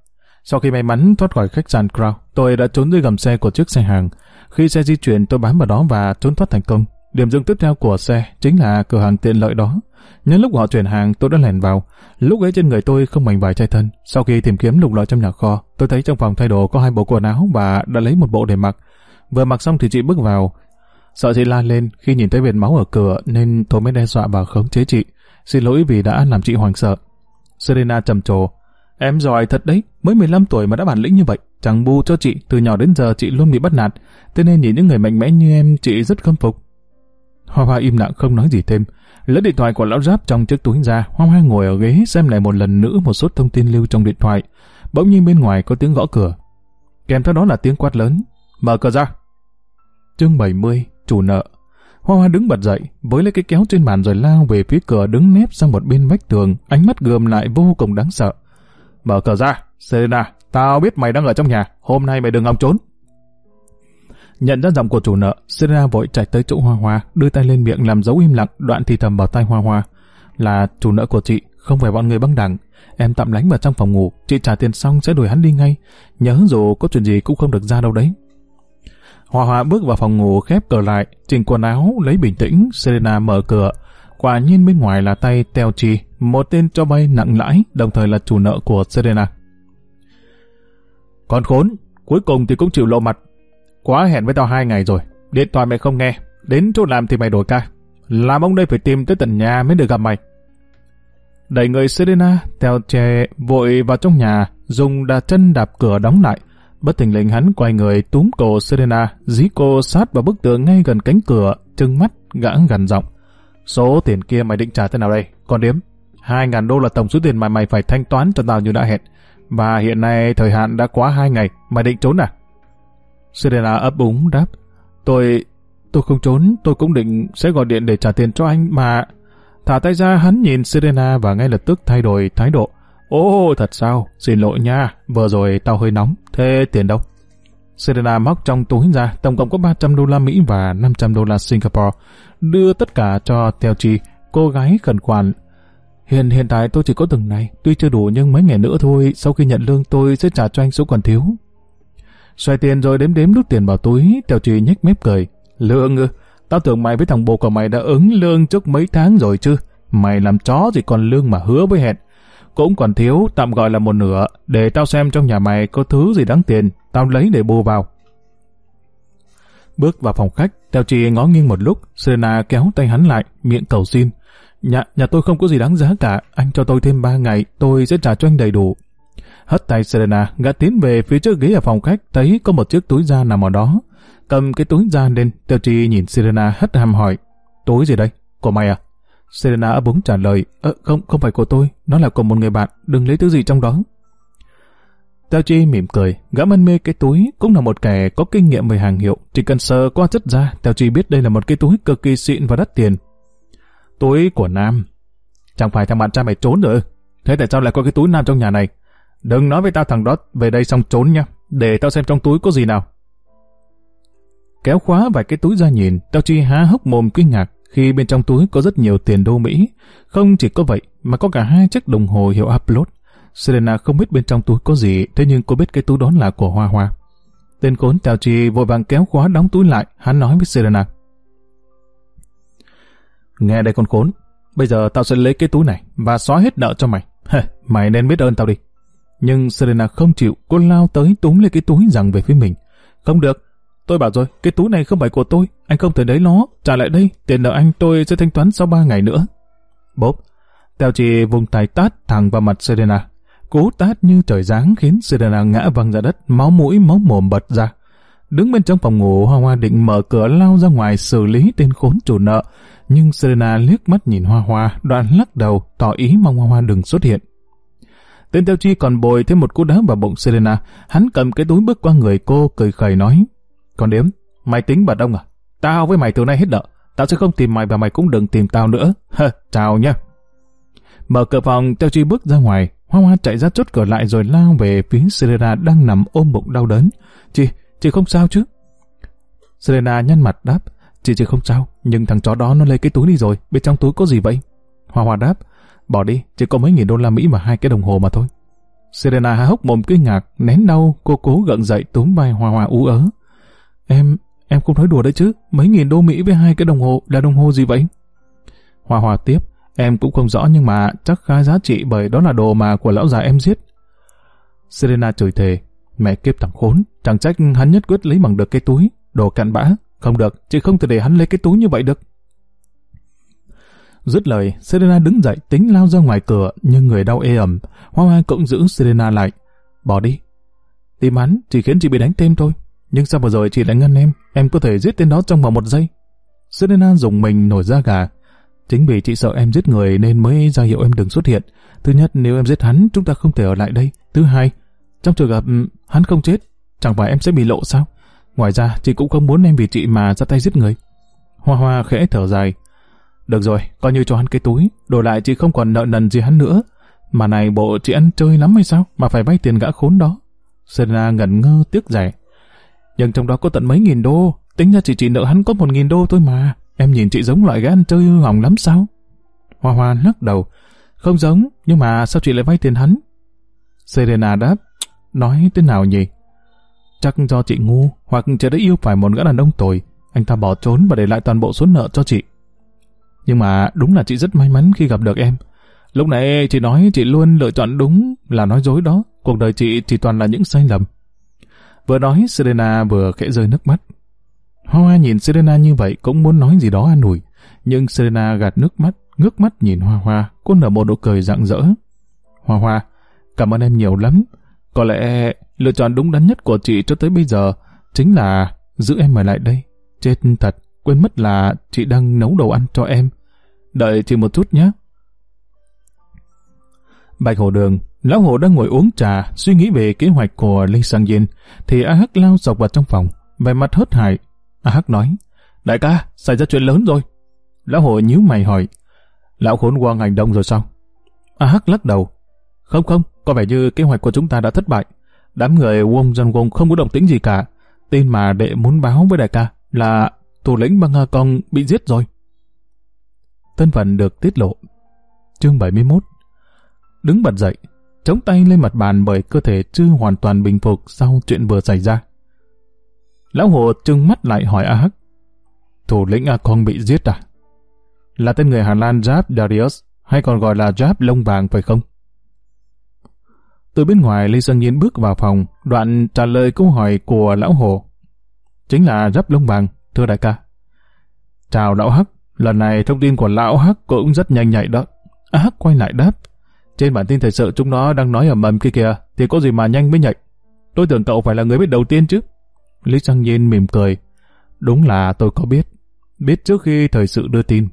Sau khi may mắn thoát khỏi khách sạn Crown, tôi đã trốn dưới gầm xe của chiếc xe hàng. Khi xe di chuyển tôi bám vào đó và trốn thoát thành công. Điểm dừng tiếp theo của xe chính là cửa hàng tiện lợi đó. Nhân lúc họ chuyển hàng tôi đã lèn vào. Lúc ấy trên người tôi không mảnh vải chai thân. Sau khi tìm kiếm lục lọi trong nhà kho, tôi thấy trong phòng thay đồ có hai bộ quần áo và đã lấy một bộ để mặc. Vừa mặc xong thì chị bước vào. Sợ chị la lên khi nhìn thấy vệt máu ở cửa nên tôi mới đe dọa và khống chế chị. Xin lỗi vì đã làm chị hoảng sợ. Serena trầm trồ. Em giỏi thật đấy, mới 15 tuổi mà đã bản lĩnh như vậy. Chẳng bu cho chị, từ nhỏ đến giờ chị luôn bị bắt nạt, thế nên nhìn những người mạnh mẽ như em chị rất khâm phục. Hoa Hoa im lặng không nói gì thêm. Lấy điện thoại của lão giáp trong chiếc túi ra, Hoa Hoa ngồi ở ghế xem lại một lần nữa một số thông tin lưu trong điện thoại. Bỗng nhiên bên ngoài có tiếng gõ cửa. Kèm theo đó là tiếng quát lớn. Mở cửa ra. Chương 70, chủ nợ. Hoa Hoa đứng bật dậy, với lấy cái kéo trên bàn rồi lao về phía cửa đứng nép sang một bên vách tường, ánh mắt gườm lại vô cùng đáng sợ. Mở cửa ra, Selena, tao biết mày đang ở trong nhà, hôm nay mày đừng hòng trốn. Nhận ra giọng của chủ nợ, Selena vội chạy tới chỗ Hoa Hoa, đưa tay lên miệng làm dấu im lặng, đoạn thì thầm vào tay Hoa Hoa. Là chủ nợ của chị, không phải bọn người băng đảng. Em tạm lánh vào trong phòng ngủ, chị trả tiền xong sẽ đuổi hắn đi ngay. Nhớ dù có chuyện gì cũng không được ra đâu đấy. Hòa hòa bước vào phòng ngủ khép cửa lại, chỉnh quần áo, lấy bình tĩnh, Serena mở cửa. Quả nhiên bên ngoài là tay Teo Chi, một tên cho bay nặng lãi, đồng thời là chủ nợ của Serena. Con khốn, cuối cùng thì cũng chịu lộ mặt. Quá hẹn với tao hai ngày rồi, điện thoại mày không nghe, đến chỗ làm thì mày đổi ca. Làm ông đây phải tìm tới tận nhà mới được gặp mày. Đẩy người Serena Teo Che vội vào trong nhà, dùng đà chân đạp cửa đóng lại, Bất thình lình hắn quay người túm cổ Serena, dí cô sát vào bức tường ngay gần cánh cửa, trừng mắt, gã gần giọng. Số tiền kia mày định trả thế nào đây? Còn điếm, hai ngàn đô là tổng số tiền mà mày phải thanh toán cho tao như đã hẹn. Và hiện nay thời hạn đã quá hai ngày, mày định trốn à? Serena ấp úng đáp. Tôi... tôi không trốn, tôi cũng định sẽ gọi điện để trả tiền cho anh mà... Thả tay ra hắn nhìn Serena và ngay lập tức thay đổi thái độ. ô thật sao? Xin lỗi nha, vừa rồi tao hơi nóng. Thế tiền đâu? Serena móc trong túi ra, tổng cộng có 300 đô la Mỹ và 500 đô la Singapore. Đưa tất cả cho Theo Chi, cô gái khẩn khoản. Hiện hiện tại tôi chỉ có từng này, tuy chưa đủ nhưng mấy ngày nữa thôi, sau khi nhận lương tôi sẽ trả cho anh số còn thiếu. Xoay tiền rồi đếm đếm đút tiền vào túi, Theo Chi nhếch mép cười. Lương ư? Tao tưởng mày với thằng bồ của mày đã ứng lương trước mấy tháng rồi chứ. Mày làm chó gì còn lương mà hứa với hẹn cũng còn thiếu, tạm gọi là một nửa, để tao xem trong nhà mày có thứ gì đáng tiền, tao lấy để bù vào. Bước vào phòng khách, Tèo chị ngó nghiêng một lúc, Serena kéo tay hắn lại, miệng cầu xin. Nhà, nhà tôi không có gì đáng giá cả, anh cho tôi thêm ba ngày, tôi sẽ trả cho anh đầy đủ. Hất tay Serena, gã tiến về phía trước ghế ở phòng khách, thấy có một chiếc túi da nằm ở đó. Cầm cái túi da lên, Tèo Chi nhìn Serena hất hàm hỏi, túi gì đây? Của mày à? Serena ấp úng trả lời, ờ, không, không phải của tôi, nó là của một người bạn, đừng lấy thứ gì trong đó. Tao Chi mỉm cười, gã mân mê cái túi cũng là một kẻ có kinh nghiệm về hàng hiệu, chỉ cần sờ qua chất ra, Tao Chi biết đây là một cái túi cực kỳ xịn và đắt tiền. Túi của Nam. Chẳng phải thằng bạn trai mày trốn rồi Thế tại sao lại có cái túi Nam trong nhà này? Đừng nói với tao thằng đó về đây xong trốn nha, để tao xem trong túi có gì nào. Kéo khóa vài cái túi ra nhìn, Tao Chi há hốc mồm kinh ngạc, khi bên trong túi có rất nhiều tiền đô Mỹ. Không chỉ có vậy, mà có cả hai chiếc đồng hồ hiệu Upload. Selena không biết bên trong túi có gì, thế nhưng cô biết cái túi đó là của Hoa Hoa. Tên khốn Tào trì vội vàng kéo khóa đóng túi lại, hắn nói với Selena. Nghe đây con khốn, bây giờ tao sẽ lấy cái túi này và xóa hết nợ cho mày. mày nên biết ơn tao đi. Nhưng Selena không chịu, cô lao tới túm lấy cái túi rằng về phía mình. Không được, Tôi bảo rồi, cái túi này không phải của tôi, anh không thể lấy nó, trả lại đây, tiền nợ anh tôi sẽ thanh toán sau ba ngày nữa. Bốp, Teo chỉ vùng tay tát thẳng vào mặt Serena. Cú tát như trời giáng khiến Serena ngã văng ra đất, máu mũi máu mồm bật ra. Đứng bên trong phòng ngủ, Hoa Hoa định mở cửa lao ra ngoài xử lý tên khốn chủ nợ, nhưng Serena liếc mắt nhìn Hoa Hoa, đoạn lắc đầu, tỏ ý mong Hoa Hoa đừng xuất hiện. Tên Teo Chi còn bồi thêm một cú đá vào bụng Serena, hắn cầm cái túi bước qua người cô, cười khẩy nói, còn điếm, mày tính bật ông à? Tao với mày từ nay hết nợ. Tao sẽ không tìm mày và mày cũng đừng tìm tao nữa. Hơ, chào nha. Mở cửa phòng, Teo Chi bước ra ngoài. Hoa Hoa chạy ra chốt cửa lại rồi lao về phía Serena đang nằm ôm bụng đau đớn. Chị, chị không sao chứ? Serena nhăn mặt đáp. Chị chị không sao, nhưng thằng chó đó nó lấy cái túi đi rồi. Bên trong túi có gì vậy? Hoa Hoa đáp. Bỏ đi, chỉ có mấy nghìn đô la Mỹ và hai cái đồng hồ mà thôi. Serena há hốc mồm kinh ngạc, nén đau, cô cố gượng dậy túm vai Hoa Hoa ú ớ. Em, em không nói đùa đấy chứ, mấy nghìn đô Mỹ với hai cái đồng hồ là đồng hồ gì vậy? Hòa hòa tiếp, em cũng không rõ nhưng mà chắc khá giá trị bởi đó là đồ mà của lão già em giết. Serena chửi thề, mẹ kiếp thằng khốn, chẳng trách hắn nhất quyết lấy bằng được cái túi, đồ cặn bã, không được, chị không thể để hắn lấy cái túi như vậy được. Dứt lời, Serena đứng dậy tính lao ra ngoài cửa, nhưng người đau ê ẩm, Hoa Hoa cũng giữ Serena lại. Bỏ đi. Tìm hắn chỉ khiến chị bị đánh thêm thôi. Nhưng sao vừa rồi chị lại ngăn em? Em có thể giết tên đó trong vòng một giây. Serena dùng mình nổi da gà. Chính vì chị sợ em giết người nên mới ra hiệu em đừng xuất hiện. Thứ nhất, nếu em giết hắn, chúng ta không thể ở lại đây. Thứ hai, trong trường hợp ừ, hắn không chết, chẳng phải em sẽ bị lộ sao? Ngoài ra, chị cũng không muốn em vì chị mà ra tay giết người. Hoa Hoa khẽ thở dài. Được rồi, coi như cho hắn cái túi, đổi lại chị không còn nợ nần gì hắn nữa. Mà này bộ chị ăn chơi lắm hay sao, mà phải vay tiền gã khốn đó. Serena ngẩn ngơ tiếc rẻ. Nhưng trong đó có tận mấy nghìn đô, tính ra chị chỉ nợ hắn có một nghìn đô thôi mà. Em nhìn chị giống loại gái ăn chơi hư hỏng lắm sao? Hoa Hoa lắc đầu. Không giống, nhưng mà sao chị lại vay tiền hắn? Serena đáp, nói thế nào nhỉ? Chắc do chị ngu, hoặc chị đã yêu phải một gã đàn ông tồi, anh ta bỏ trốn và để lại toàn bộ số nợ cho chị. Nhưng mà đúng là chị rất may mắn khi gặp được em. Lúc nãy chị nói chị luôn lựa chọn đúng là nói dối đó. Cuộc đời chị chỉ toàn là những sai lầm. Vừa nói Serena vừa khẽ rơi nước mắt. Hoa nhìn Serena như vậy cũng muốn nói gì đó an ủi. Nhưng Serena gạt nước mắt, ngước mắt nhìn Hoa Hoa, cô nở một nụ cười rạng rỡ. Hoa Hoa, cảm ơn em nhiều lắm. Có lẽ lựa chọn đúng đắn nhất của chị cho tới bây giờ chính là giữ em ở lại đây. Chết thật, quên mất là chị đang nấu đồ ăn cho em. Đợi chị một chút nhé. Bạch Hồ Đường, Lão Hồ đang ngồi uống trà, suy nghĩ về kế hoạch của Lê Sang Yên, thì A Hắc lao dọc vào trong phòng, vẻ mặt hớt hải. A Hắc nói, Đại ca, xảy ra chuyện lớn rồi. Lão Hồ nhíu mày hỏi, Lão khốn quang hành động rồi sao? A Hắc lắc đầu, Không không, có vẻ như kế hoạch của chúng ta đã thất bại. Đám người Wong Jong Wong không có động tĩnh gì cả. Tin mà đệ muốn báo với đại ca là thủ lĩnh băng Hà Kong bị giết rồi. Thân phận được tiết lộ. Chương 71 Đứng bật dậy, chống tay lên mặt bàn bởi cơ thể chưa hoàn toàn bình phục sau chuyện vừa xảy ra. Lão Hồ trừng mắt lại hỏi A Hắc. Thủ lĩnh A Kong bị giết à? Là tên người Hà Lan Jab Darius, hay còn gọi là Jab lông vàng phải không? Từ bên ngoài, Lê Sơn Nhiên bước vào phòng, đoạn trả lời câu hỏi của Lão Hồ. Chính là Jab lông vàng, thưa đại ca. Chào Lão Hắc, lần này thông tin của Lão Hắc cũng rất nhanh nhạy đó. A Hắc quay lại đáp. Trên bản tin thời sự chúng nó đang nói ở mầm kia kìa, thì có gì mà nhanh mới nhạy. Tôi tưởng cậu phải là người biết đầu tiên chứ. Lý trang Nhiên mỉm cười. Đúng là tôi có biết. Biết trước khi thời sự đưa tin.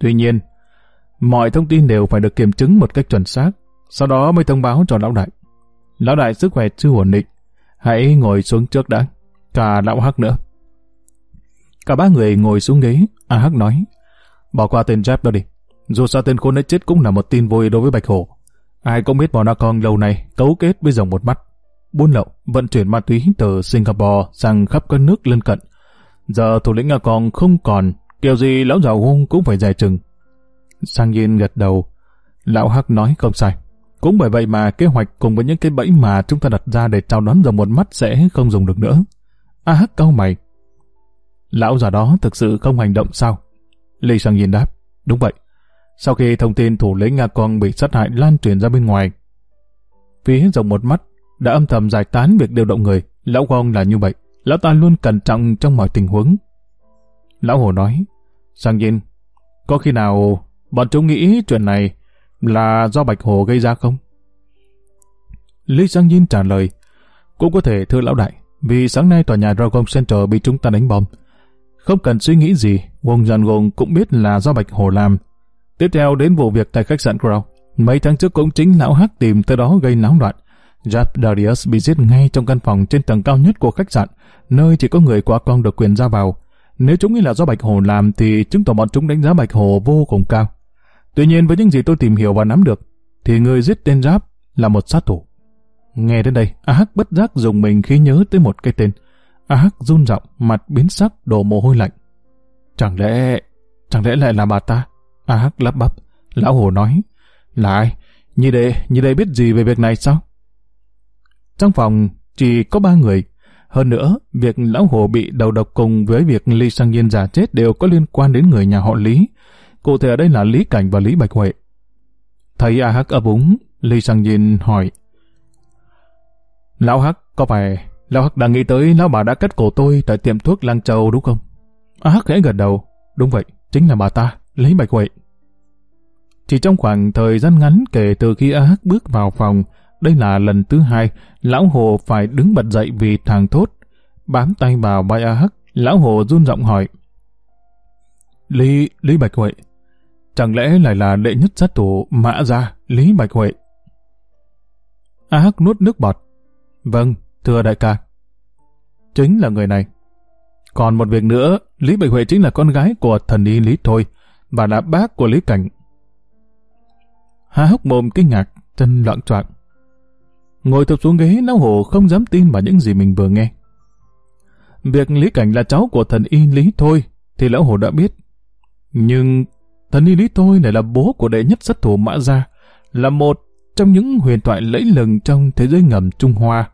Tuy nhiên, mọi thông tin đều phải được kiểm chứng một cách chuẩn xác, sau đó mới thông báo cho lão đại. Lão đại sức khỏe chưa ổn định. Hãy ngồi xuống trước đã. Cả lão Hắc nữa. Cả ba người ngồi xuống ghế, A Hắc nói. Bỏ qua tên Jeff đó đi. Dù sao tên khốn ấy chết cũng là một tin vui đối với Bạch Hổ. Ai cũng biết bọn con lâu nay cấu kết với dòng một mắt. Buôn lậu, vận chuyển ma túy từ Singapore sang khắp các nước lân cận. Giờ thủ lĩnh nga Con không còn, kiểu gì lão già hung cũng phải dài chừng. Sang Nhiên gật đầu. Lão Hắc nói không sai. Cũng bởi vậy mà kế hoạch cùng với những cái bẫy mà chúng ta đặt ra để chào đón dòng một mắt sẽ không dùng được nữa. A Hắc cau mày. Lão già đó thực sự không hành động sao? Lê Sang Nhiên đáp. Đúng vậy. Sau khi thông tin thủ lĩnh Nga Quang bị sát hại lan truyền ra bên ngoài, phía rộng một mắt đã âm thầm giải tán việc điều động người. Lão Quang là như vậy, lão ta luôn cẩn trọng trong mọi tình huống. Lão Hồ nói, Sang Nhiên, có khi nào bọn chúng nghĩ chuyện này là do Bạch Hồ gây ra không? Lý Sang Nhiên trả lời, cũng có thể thưa lão đại, vì sáng nay tòa nhà Dragon Center bị chúng ta đánh bom. Không cần suy nghĩ gì, Wong Jan cũng biết là do Bạch Hồ làm, Tiếp theo đến vụ việc tại khách sạn Crown. Mấy tháng trước cũng chính lão Hắc tìm tới đó gây náo loạn. Jack Darius bị giết ngay trong căn phòng trên tầng cao nhất của khách sạn, nơi chỉ có người qua con được quyền ra vào. Nếu chúng nghĩ là do Bạch Hồ làm thì chứng tỏ bọn chúng đánh giá Bạch Hồ vô cùng cao. Tuy nhiên với những gì tôi tìm hiểu và nắm được, thì người giết tên Giáp là một sát thủ. Nghe đến đây, A Hắc bất giác dùng mình khi nhớ tới một cái tên. A Hắc run giọng, mặt biến sắc, đổ mồ hôi lạnh. Chẳng lẽ, chẳng lẽ lại là bà ta? A Hắc lắp bắp. Lão Hồ nói, là ai? Nhi đệ, Nhi đệ biết gì về việc này sao? Trong phòng chỉ có ba người. Hơn nữa, việc Lão Hồ bị đầu độc cùng với việc Lý Sang Nhiên giả chết đều có liên quan đến người nhà họ Lý. Cụ thể ở đây là Lý Cảnh và Lý Bạch Huệ. Thấy A Hắc ấp úng, Lý Sang Nhiên hỏi. Lão Hắc, có phải Lão Hắc đang nghĩ tới Lão bà đã cắt cổ tôi tại tiệm thuốc Lang Châu đúng không? A Hắc khẽ gật đầu. Đúng vậy, chính là bà ta. Lý Bạch Huệ. Chỉ trong khoảng thời gian ngắn kể từ khi A Hắc bước vào phòng, đây là lần thứ hai lão hồ phải đứng bật dậy vì thằng thốt. Bám tay vào vai A Hắc, lão hồ run giọng hỏi. Lý, Lý Bạch Huệ, chẳng lẽ lại là đệ nhất sát thủ mã gia Lý Bạch Huệ? A Hắc nuốt nước bọt. Vâng, thưa đại ca. Chính là người này. Còn một việc nữa, Lý Bạch Huệ chính là con gái của thần y Lý Thôi và là bác của Lý Cảnh. Há hốc mồm kinh ngạc, chân loạn troạn. Ngồi thụp xuống ghế, lão hổ không dám tin vào những gì mình vừa nghe. Việc Lý Cảnh là cháu của thần y Lý Thôi thì lão hổ đã biết. Nhưng thần y Lý Thôi này là bố của đệ nhất sát thủ Mã Gia, là một trong những huyền thoại lẫy lừng trong thế giới ngầm Trung Hoa.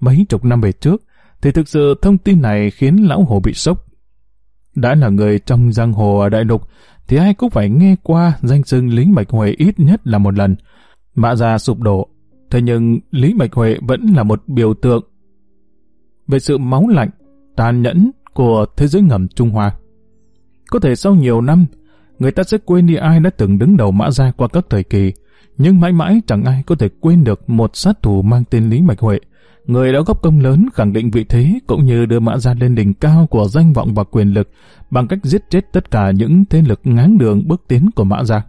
Mấy chục năm về trước, thì thực sự thông tin này khiến lão hồ bị sốc. Đã là người trong giang hồ ở đại lục, thì ai cũng phải nghe qua danh xưng Lý Bạch Huệ ít nhất là một lần. Mã gia sụp đổ, thế nhưng Lý Bạch Huệ vẫn là một biểu tượng về sự máu lạnh, tàn nhẫn của thế giới ngầm Trung Hoa. Có thể sau nhiều năm, người ta sẽ quên đi ai đã từng đứng đầu mã gia qua các thời kỳ, nhưng mãi mãi chẳng ai có thể quên được một sát thủ mang tên Lý Bạch Huệ, người đã góp công lớn khẳng định vị thế cũng như đưa mã gia lên đỉnh cao của danh vọng và quyền lực bằng cách giết chết tất cả những thế lực ngáng đường bước tiến của mã gia.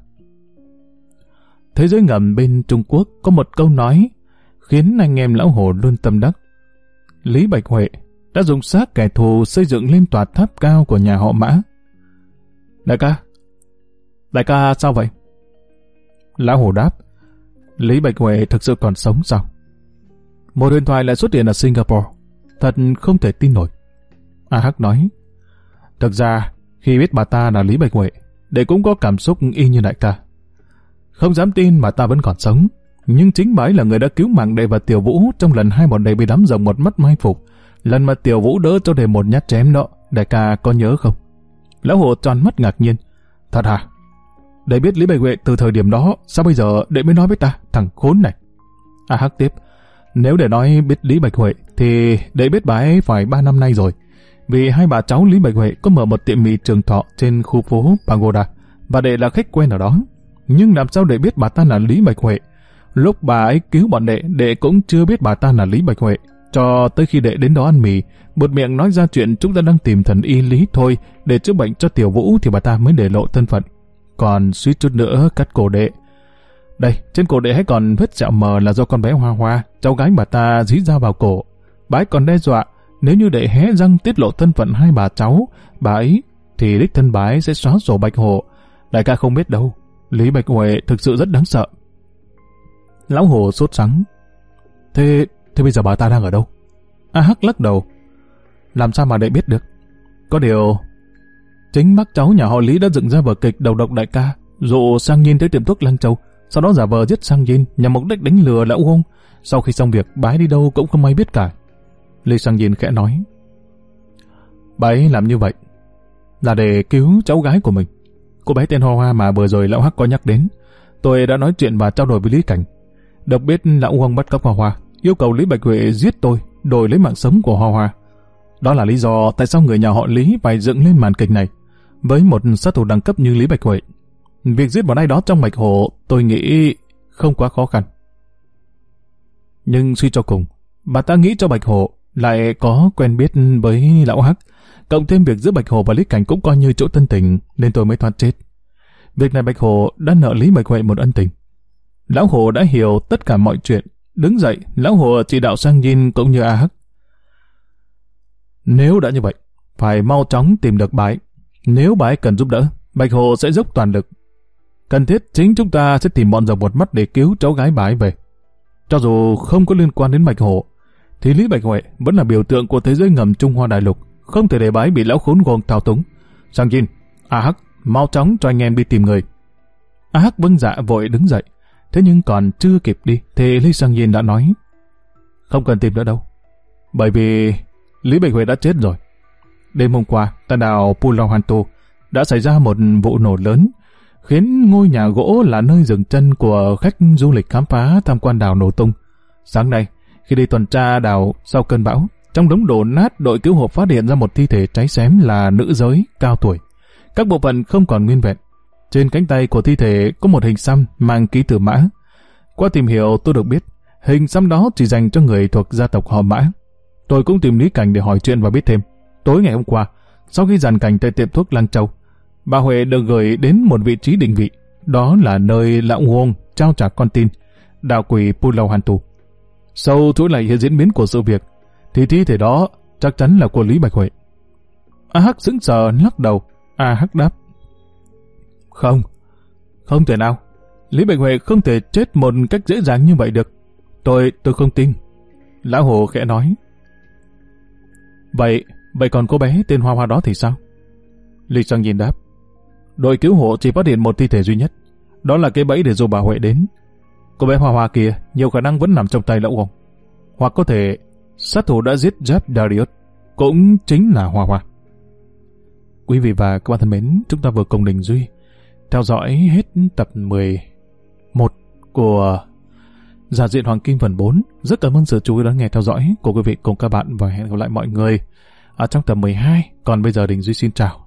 Thế giới ngầm bên Trung Quốc có một câu nói khiến anh em lão hồ luôn tâm đắc. Lý Bạch Huệ đã dùng xác kẻ thù xây dựng lên tòa tháp cao của nhà họ mã. Đại ca, đại ca sao vậy? Lão hồ đáp, Lý Bạch Huệ thực sự còn sống sao? Một điện thoại lại xuất hiện ở Singapore. Thật không thể tin nổi. A Hắc nói, Thực ra, khi biết bà ta là Lý Bạch Huệ, đệ cũng có cảm xúc y như đại ca. Không dám tin mà ta vẫn còn sống, nhưng chính bà ấy là người đã cứu mạng đệ và Tiểu Vũ trong lần hai bọn đệ bị đám rồng một mắt mai phục. Lần mà Tiểu Vũ đỡ cho đệ một nhát chém đó, đại ca có nhớ không? Lão Hồ tròn mắt ngạc nhiên. Thật hả? Đệ biết Lý Bạch Huệ từ thời điểm đó, sao bây giờ đệ mới nói với ta, thằng khốn này? A Hắc tiếp, nếu để nói biết Lý Bạch Huệ, thì để biết bà ấy phải 3 năm nay rồi. Vì hai bà cháu Lý Bạch Huệ có mở một tiệm mì trường thọ trên khu phố Pagoda, và đệ là khách quen ở đó. Nhưng làm sao để biết bà ta là Lý Bạch Huệ? Lúc bà ấy cứu bọn đệ, đệ cũng chưa biết bà ta là Lý Bạch Huệ. Cho tới khi đệ đến đó ăn mì, một miệng nói ra chuyện chúng ta đang tìm thần y Lý thôi để chữa bệnh cho Tiểu Vũ thì bà ta mới để lộ thân phận. Còn suýt chút nữa cắt cổ đệ. Đây, trên cổ đệ hãy còn vết sẹo mờ là do con bé Hoa Hoa, cháu gái bà ta dí ra vào cổ. Bà ấy còn đe dọa, nếu như đệ hé răng tiết lộ thân phận hai bà cháu, bà ấy, thì đích thân bà ấy sẽ xóa sổ Bạch Hồ. Đại ca không biết đâu, Lý Bạch Huệ thực sự rất đáng sợ. Lão Hồ sốt sắng. Thế, thế bây giờ bà ta đang ở đâu? A Hắc lắc đầu. Làm sao mà đệ biết được? Có điều, chính bác cháu nhà họ Lý đã dựng ra vở kịch đầu độc đại ca, dụ sang nhìn tới tiệm thuốc Lăng Châu, sau đó giả vờ giết sang Jin nhằm mục đích đánh lừa lão ông. Sau khi xong việc, bái đi đâu cũng không ai biết cả. Lê Sang Jin khẽ nói. Bà ấy làm như vậy là để cứu cháu gái của mình. Cô bé tên Hoa Hoa mà vừa rồi lão Hắc có nhắc đến. Tôi đã nói chuyện và trao đổi với Lý Cảnh. Được biết lão Uông bắt cóc Hoa Hoa, yêu cầu Lý Bạch Huệ giết tôi, đổi lấy mạng sống của Hoa Hoa. Đó là lý do tại sao người nhà họ Lý phải dựng lên màn kịch này. Với một sát thủ đẳng cấp như Lý Bạch Huệ, việc giết bọn ai đó trong mạch hồ tôi nghĩ không quá khó khăn. Nhưng suy cho cùng, bà ta nghĩ cho Bạch Hồ lại có quen biết với lão Hắc, cộng thêm việc giữa Bạch Hồ và Lý Cảnh cũng coi như chỗ tân tình nên tôi mới thoát chết. Việc này Bạch Hồ đã nợ Lý Bạch Huệ một ân tình. Lão Hồ đã hiểu tất cả mọi chuyện, đứng dậy, Lão Hồ chỉ đạo sang nhìn cũng như A Hắc. Nếu đã như vậy, phải mau chóng tìm được bái. Nếu bái cần giúp đỡ, Bạch Hồ sẽ dốc toàn lực. Cần thiết chính chúng ta sẽ tìm bọn dòng một mắt để cứu cháu gái bái về. Cho dù không có liên quan đến Bạch Hổ, thì Lý Bạch Huệ vẫn là biểu tượng của thế giới ngầm Trung Hoa Đại Lục, không thể để bái bị lão khốn gồm thao túng. Sang Jin, A Hắc, mau chóng cho anh em đi tìm người. A Hắc vâng dạ vội đứng dậy, thế nhưng còn chưa kịp đi, thì Lý Sang Jin đã nói, không cần tìm nữa đâu, bởi vì Lý Bạch Huệ đã chết rồi. Đêm hôm qua, tại đảo Pulau Hanto đã xảy ra một vụ nổ lớn, khiến ngôi nhà gỗ là nơi dừng chân của khách du lịch khám phá tham quan đảo nổ tung. Sáng nay, khi đi tuần tra đảo sau cơn bão, trong đống đổ nát đội cứu hộ phát hiện ra một thi thể cháy xém là nữ giới, cao tuổi. Các bộ phận không còn nguyên vẹn. Trên cánh tay của thi thể có một hình xăm mang ký tự mã. Qua tìm hiểu tôi được biết, Hình xăm đó chỉ dành cho người thuộc gia tộc họ Mã. Tôi cũng tìm Lý Cảnh để hỏi chuyện và biết thêm. Tối ngày hôm qua, sau khi dàn cảnh tại tiệm thuốc Lăng Châu, bà Huệ được gửi đến một vị trí định vị. Đó là nơi lão Uông trao trả con tin, đạo quỷ Pulau Hàn Tù. Sau chuỗi lại hiện diễn biến của sự việc, thì thi thể đó chắc chắn là của Lý Bạch Huệ. A Hắc sững sờ lắc đầu, A Hắc đáp. Không, không thể nào. Lý Bạch Huệ không thể chết một cách dễ dàng như vậy được. Tôi, tôi không tin. Lão Hồ khẽ nói. Vậy, vậy còn cô bé tên Hoa Hoa đó thì sao? Lý Sang nhìn đáp. Đội cứu hộ chỉ phát hiện một thi thể duy nhất. Đó là cái bẫy để dù bà Huệ đến. Cô bé Hoa Hoa kia nhiều khả năng vẫn nằm trong tay lão ông. Hoặc có thể sát thủ đã giết Jeff Darius cũng chính là Hoa Hoa. Quý vị và các bạn thân mến, chúng ta vừa cùng Đình Duy theo dõi hết tập 11 của Giả diện Hoàng Kim phần 4. Rất cảm ơn sự chú ý lắng nghe theo dõi của quý vị cùng các bạn và hẹn gặp lại mọi người ở trong tập 12. Còn bây giờ Đình Duy xin chào.